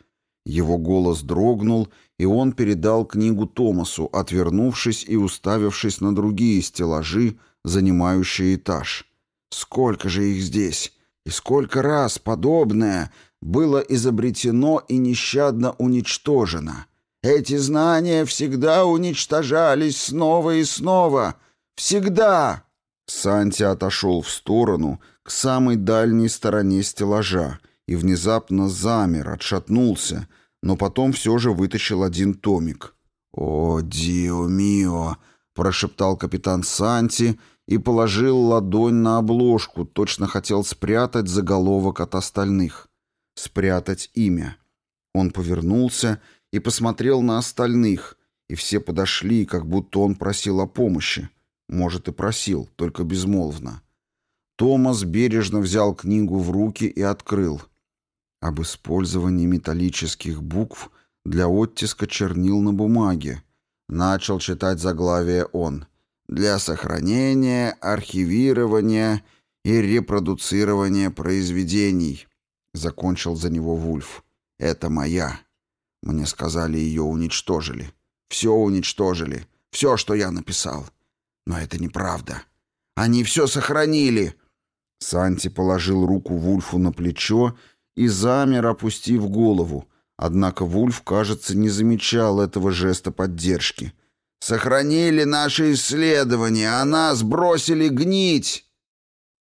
Speaker 1: Его голос дрогнул, и он передал книгу Томасу, отвернувшись и уставившись на другие стеллажи, занимающие этаж. Сколько же их здесь! И сколько раз подобное было изобретено и нещадно уничтожено! Эти знания всегда уничтожались снова и снова! Всегда!» Санти отошел в сторону, к самой дальней стороне стеллажа, и внезапно замер, отшатнулся — но потом все же вытащил один томик. «О, дио мио!» — прошептал капитан Санти и положил ладонь на обложку, точно хотел спрятать заголовок от остальных. Спрятать имя. Он повернулся и посмотрел на остальных, и все подошли, как будто он просил о помощи. Может, и просил, только безмолвно. Томас бережно взял книгу в руки и открыл — об использовании металлических букв для оттиска чернил на бумаге. Начал читать заглавие он. «Для сохранения, архивирования и репродуцирования произведений», — закончил за него Вульф. «Это моя. Мне сказали, ее уничтожили. Все уничтожили. Все, что я написал. Но это неправда. Они все сохранили!» Санти положил руку Вульфу на плечо и замер, опустив голову. Однако Вульф, кажется, не замечал этого жеста поддержки. «Сохранили наши исследования, а нас бросили гнить!»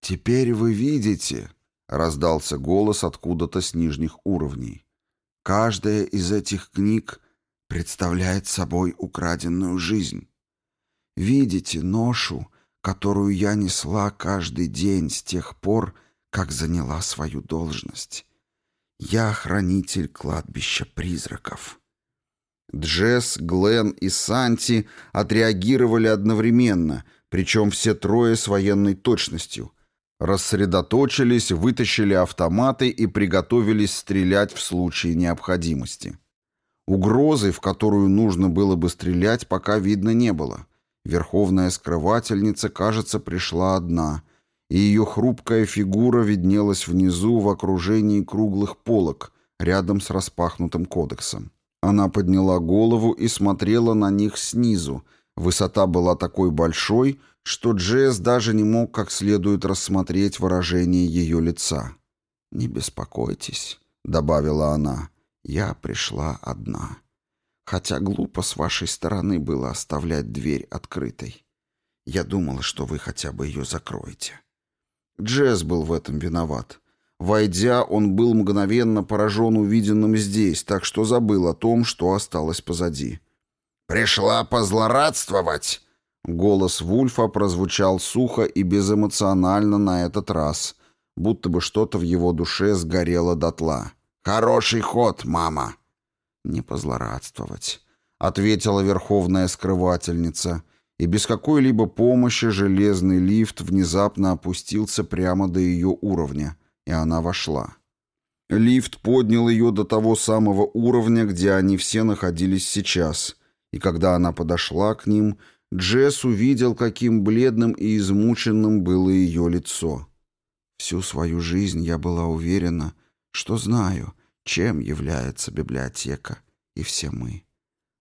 Speaker 1: «Теперь вы видите», — раздался голос откуда-то с нижних уровней. «Каждая из этих книг представляет собой украденную жизнь. Видите ношу, которую я несла каждый день с тех пор, как заняла свою должность. Я хранитель кладбища призраков». Джесс, Глен и Санти отреагировали одновременно, причем все трое с военной точностью. Рассредоточились, вытащили автоматы и приготовились стрелять в случае необходимости. Угрозы, в которую нужно было бы стрелять, пока видно не было. Верховная скрывательница, кажется, пришла одна, и ее хрупкая фигура виднелась внизу в окружении круглых полок, рядом с распахнутым кодексом. Она подняла голову и смотрела на них снизу. Высота была такой большой, что Джесс даже не мог как следует рассмотреть выражение ее лица. «Не беспокойтесь», — добавила она, — «я пришла одна. Хотя глупо с вашей стороны было оставлять дверь открытой. Я думала, что вы хотя бы ее закроете». Джесс был в этом виноват. Войдя, он был мгновенно поражен увиденным здесь, так что забыл о том, что осталось позади. «Пришла позлорадствовать!» Голос Вульфа прозвучал сухо и безэмоционально на этот раз, будто бы что-то в его душе сгорело дотла. «Хороший ход, мама!» «Не позлорадствовать», — ответила верховная скрывательница и без какой-либо помощи железный лифт внезапно опустился прямо до ее уровня, и она вошла. Лифт поднял ее до того самого уровня, где они все находились сейчас, и когда она подошла к ним, Джесс увидел, каким бледным и измученным было ее лицо. Всю свою жизнь я была уверена, что знаю, чем является библиотека и все мы.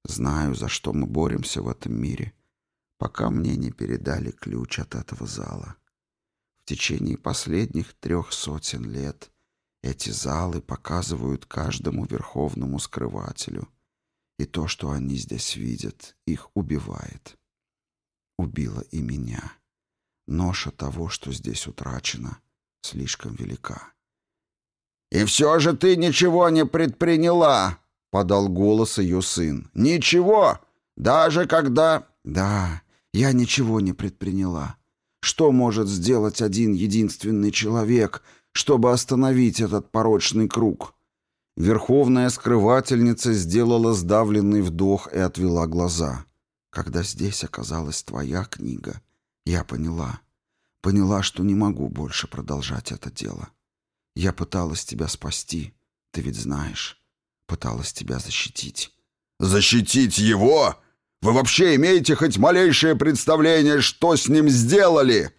Speaker 1: Знаю, за что мы боремся в этом мире пока мне не передали ключ от этого зала. В течение последних трех сотен лет эти залы показывают каждому верховному скрывателю,
Speaker 2: и то, что они здесь видят, их убивает. Убило и меня. Ноша того, что здесь утрачено, слишком велика.
Speaker 1: «И все же ты ничего не предприняла!» — подал голос ее сын. «Ничего! Даже когда...»
Speaker 2: «Да, я ничего не предприняла. Что может сделать один единственный человек, чтобы остановить этот порочный круг?
Speaker 1: Верховная скрывательница сделала сдавленный вдох и отвела глаза.
Speaker 2: Когда здесь оказалась твоя книга, я поняла. Поняла, что не могу больше продолжать это дело. Я пыталась тебя спасти, ты ведь знаешь. Пыталась тебя защитить.
Speaker 1: «Защитить его?» Вы вообще имеете хоть малейшее представление, что с ним сделали?»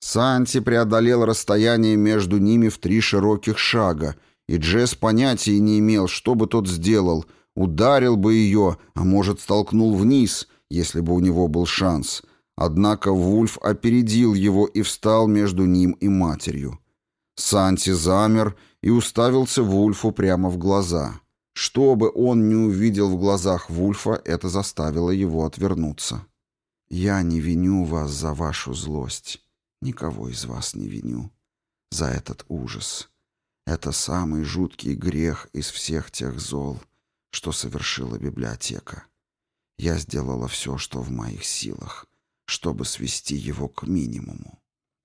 Speaker 1: Санти преодолел расстояние между ними в три широких шага, и Джесс понятия не имел, что бы тот сделал. Ударил бы ее, а может, столкнул вниз, если бы у него был шанс. Однако Вульф опередил его и встал между ним и матерью. Санти замер и уставился Вульфу прямо в глаза. Что бы он не увидел в глазах Вульфа, это заставило его отвернуться. «Я не виню вас за вашу злость. Никого из вас не виню. За этот ужас. Это самый жуткий грех из всех тех зол, что совершила библиотека. Я сделала все, что в моих силах, чтобы свести его к минимуму».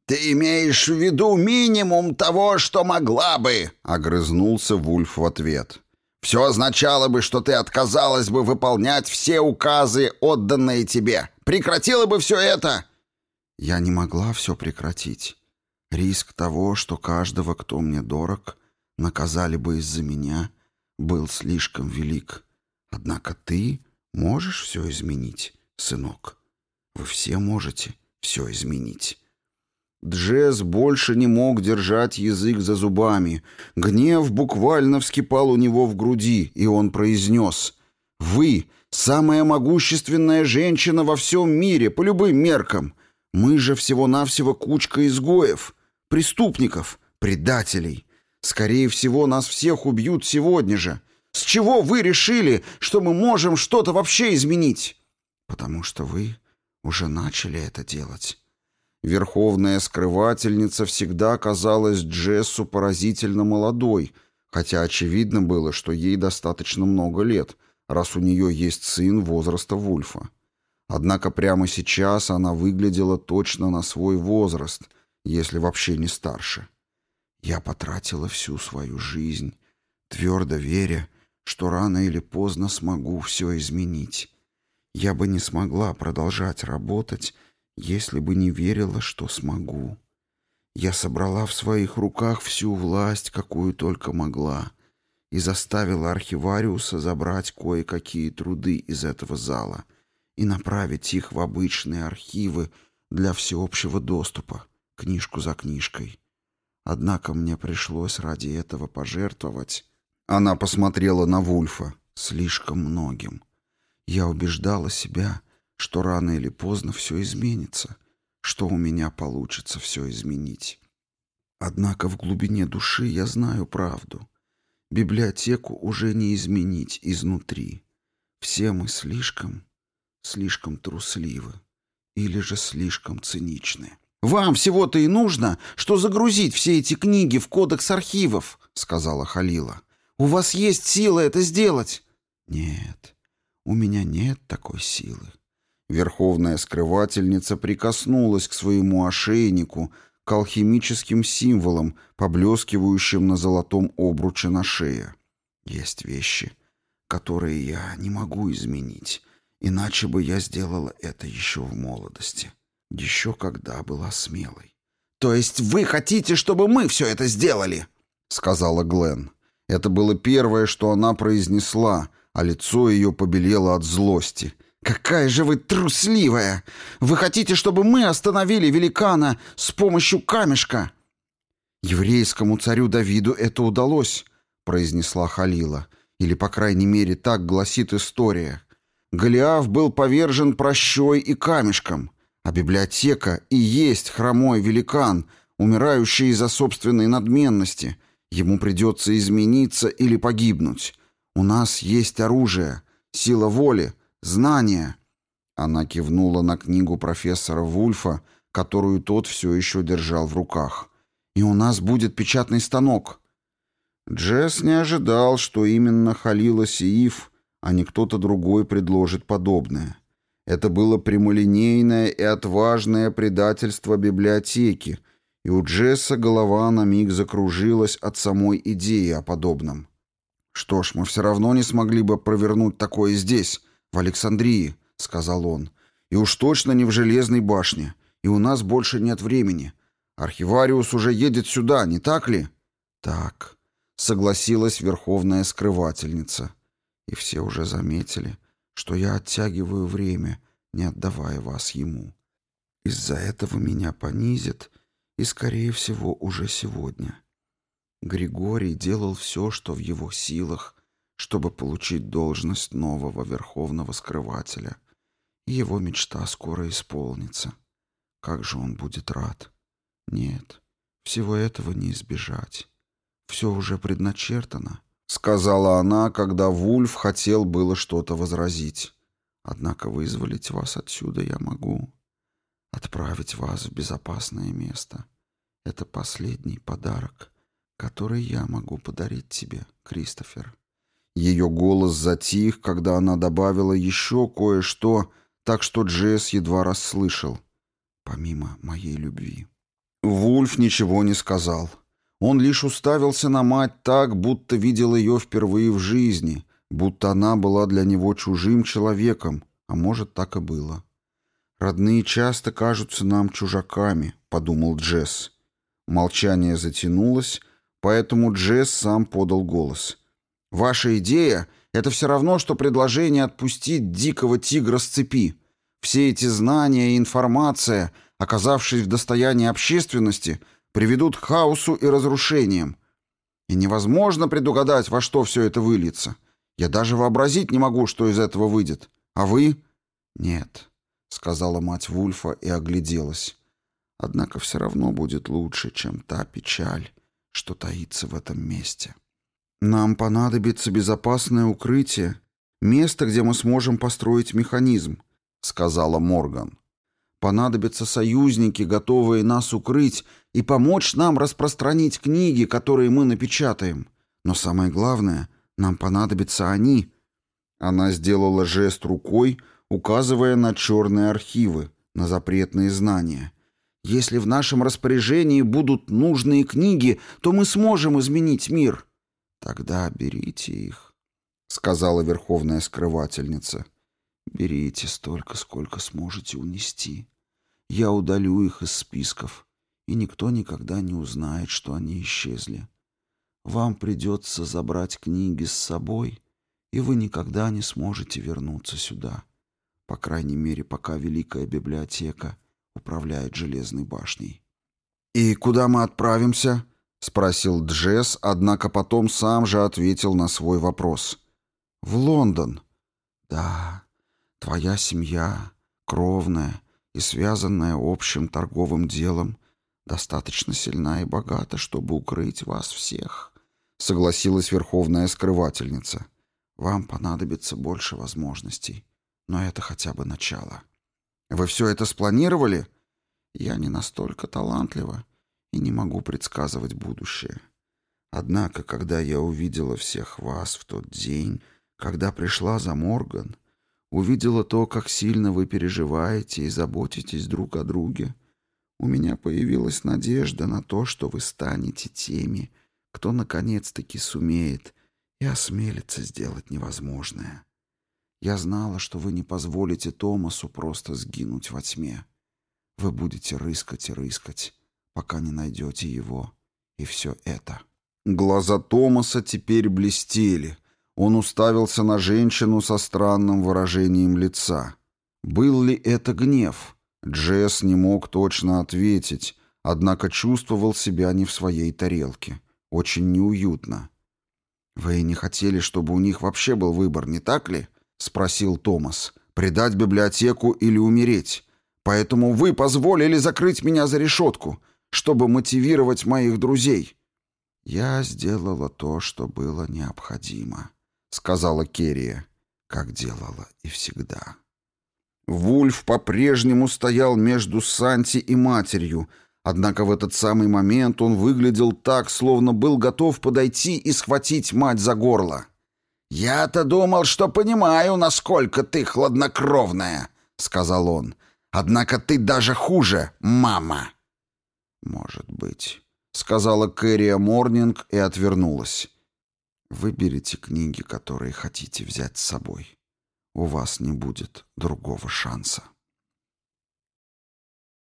Speaker 1: «Ты имеешь в виду минимум того, что могла бы!» — огрызнулся Вульф в ответ. Все означало бы, что ты отказалась бы выполнять все указы, отданные тебе. Прекратила бы все это!»
Speaker 2: Я не могла все прекратить. Риск того, что каждого, кто мне дорог, наказали бы из-за меня, был слишком велик. Однако ты можешь все изменить, сынок. Вы все можете все изменить.
Speaker 1: Джез больше не мог держать язык за зубами. Гнев буквально вскипал у него в груди, и он произнес. «Вы — самая могущественная женщина во всем мире, по любым меркам. Мы же всего-навсего кучка изгоев, преступников, предателей. Скорее всего, нас всех убьют сегодня же. С чего вы решили, что мы можем что-то вообще изменить?»
Speaker 2: «Потому что вы уже начали это делать».
Speaker 1: Верховная скрывательница всегда казалась Джессу поразительно молодой, хотя очевидно было, что ей достаточно много лет, раз у нее есть сын возраста Вульфа. Однако прямо сейчас она выглядела точно на свой возраст, если вообще не старше.
Speaker 2: Я потратила всю свою жизнь, твердо веря, что рано или поздно смогу все изменить. Я бы не смогла продолжать работать, если бы не верила, что смогу. Я собрала в своих руках всю власть, какую только могла, и заставила архивариуса забрать кое-какие труды из этого зала и направить их в обычные архивы для всеобщего доступа, книжку за книжкой. Однако мне пришлось ради этого пожертвовать. Она посмотрела на Вульфа слишком многим. Я убеждала себя, что рано или поздно все изменится, что у меня получится все изменить. Однако в глубине души я знаю правду. Библиотеку уже не изменить изнутри. Все мы слишком, слишком трусливы или же слишком циничны.
Speaker 1: «Вам всего-то и нужно, что загрузить все эти книги в кодекс архивов», — сказала Халила. «У вас есть сила это сделать?»
Speaker 2: «Нет, у меня нет такой силы.
Speaker 1: Верховная скрывательница прикоснулась к своему ошейнику, к алхимическим символам, поблескивающим на золотом обруче на шее.
Speaker 2: Есть вещи, которые я не могу изменить, иначе бы я сделала это еще в молодости, еще когда была смелой.
Speaker 1: «То есть вы хотите, чтобы мы все это сделали?» — сказала Глен. Это было первое, что она произнесла, а лицо ее побелело от злости — «Какая же вы трусливая! Вы хотите, чтобы мы остановили великана с помощью камешка?»
Speaker 2: «Еврейскому царю Давиду это удалось», — произнесла Халила. «Или, по крайней мере, так гласит история. Голиаф был повержен прощой и камешком, а библиотека и есть хромой великан, умирающий из-за собственной надменности. Ему придется измениться или погибнуть. У нас есть оружие, сила воли» знания». Она кивнула на книгу профессора Вульфа, которую тот все еще держал в руках. «И у нас будет печатный станок». Джесс не ожидал, что именно Халила Сииф, а не кто-то другой предложит подобное. Это было прямолинейное и отважное предательство библиотеки, и у Джесса голова на миг закружилась от самой идеи о подобном. «Что ж, мы все равно не смогли бы провернуть такое здесь», «В Александрии», — сказал он. «И уж точно не в Железной башне. И у нас больше нет времени. Архивариус уже едет сюда, не так ли?» «Так», — согласилась верховная скрывательница. «И все уже заметили, что я оттягиваю время, не отдавая вас ему. Из-за этого меня понизят, и, скорее всего, уже сегодня». Григорий делал все, что в его силах, чтобы получить должность нового верховного скрывателя. Его мечта скоро исполнится. Как же он будет рад. Нет, всего этого не избежать. Все уже предначертано, — сказала она, когда Вульф хотел было что-то возразить. Однако вызволить вас отсюда я могу. Отправить вас в безопасное место. Это последний подарок, который я могу подарить тебе, Кристофер. Ее голос затих, когда она добавила еще кое-что, так что Джесс едва расслышал. «Помимо моей любви». Вульф ничего не сказал. Он лишь уставился на мать так, будто видел ее впервые в жизни, будто она была для него чужим человеком, а может, так и было. «Родные часто кажутся нам чужаками», — подумал Джесс. Молчание затянулось, поэтому Джесс сам подал голос. Ваша идея — это все равно, что предложение отпустить дикого тигра с цепи. Все эти знания и информация, оказавшись в достоянии общественности, приведут к хаосу и разрушениям. И невозможно предугадать, во что все это выльется. Я даже вообразить не могу, что из этого выйдет. А вы? Нет, — сказала мать Вульфа и огляделась. Однако все равно будет лучше, чем та печаль, что таится в этом месте. «Нам понадобится безопасное укрытие, место, где мы сможем построить механизм», — сказала Морган. «Понадобятся союзники, готовые нас укрыть и помочь нам распространить книги, которые мы напечатаем. Но самое главное, нам понадобятся они». Она сделала жест рукой, указывая на черные архивы, на запретные знания. «Если в нашем распоряжении будут нужные книги, то мы сможем изменить мир». «Тогда берите их», — сказала верховная скрывательница. «Берите столько, сколько сможете унести. Я удалю их из списков, и никто никогда не узнает, что они исчезли. Вам придется забрать книги с собой, и вы никогда не сможете вернуться сюда, по крайней мере, пока Великая Библиотека управляет Железной башней». «И куда мы отправимся?» — спросил Джесс, однако потом сам же ответил на свой вопрос. «В Лондон». «Да, твоя семья, кровная и связанная общим торговым делом, достаточно сильна и богата, чтобы укрыть вас всех», — согласилась верховная скрывательница. «Вам понадобится больше возможностей, но это хотя бы начало». «Вы все это спланировали?» «Я не настолько талантлива, и не могу предсказывать будущее. Однако, когда я увидела всех вас в тот день, когда пришла за Морган, увидела то, как сильно вы переживаете и заботитесь друг о друге, у меня появилась надежда на то, что вы станете теми, кто наконец-таки сумеет и осмелится сделать невозможное. Я знала, что вы не позволите Томасу просто сгинуть во тьме. Вы будете рыскать и рыскать, пока не найдете его. И все это. Глаза Томаса теперь блестели. Он уставился на женщину со странным выражением лица. Был ли это гнев? Джесс не мог точно ответить, однако чувствовал себя не в своей тарелке. Очень неуютно. «Вы не хотели, чтобы у них вообще был выбор, не так ли?» — спросил Томас. «Предать библиотеку или умереть? Поэтому вы позволили закрыть меня за решетку чтобы мотивировать моих друзей. «Я сделала то, что было необходимо», — сказала Керия, как делала и всегда.
Speaker 1: Вульф по-прежнему стоял между Санти и матерью, однако в этот самый момент он выглядел так, словно был готов подойти и схватить мать за горло. «Я-то думал, что понимаю, насколько ты хладнокровная», — сказал он. «Однако ты даже хуже, мама».
Speaker 2: «Может быть», — сказала Кэрия Морнинг и отвернулась. «Выберите книги, которые хотите взять с собой. У вас не будет другого шанса».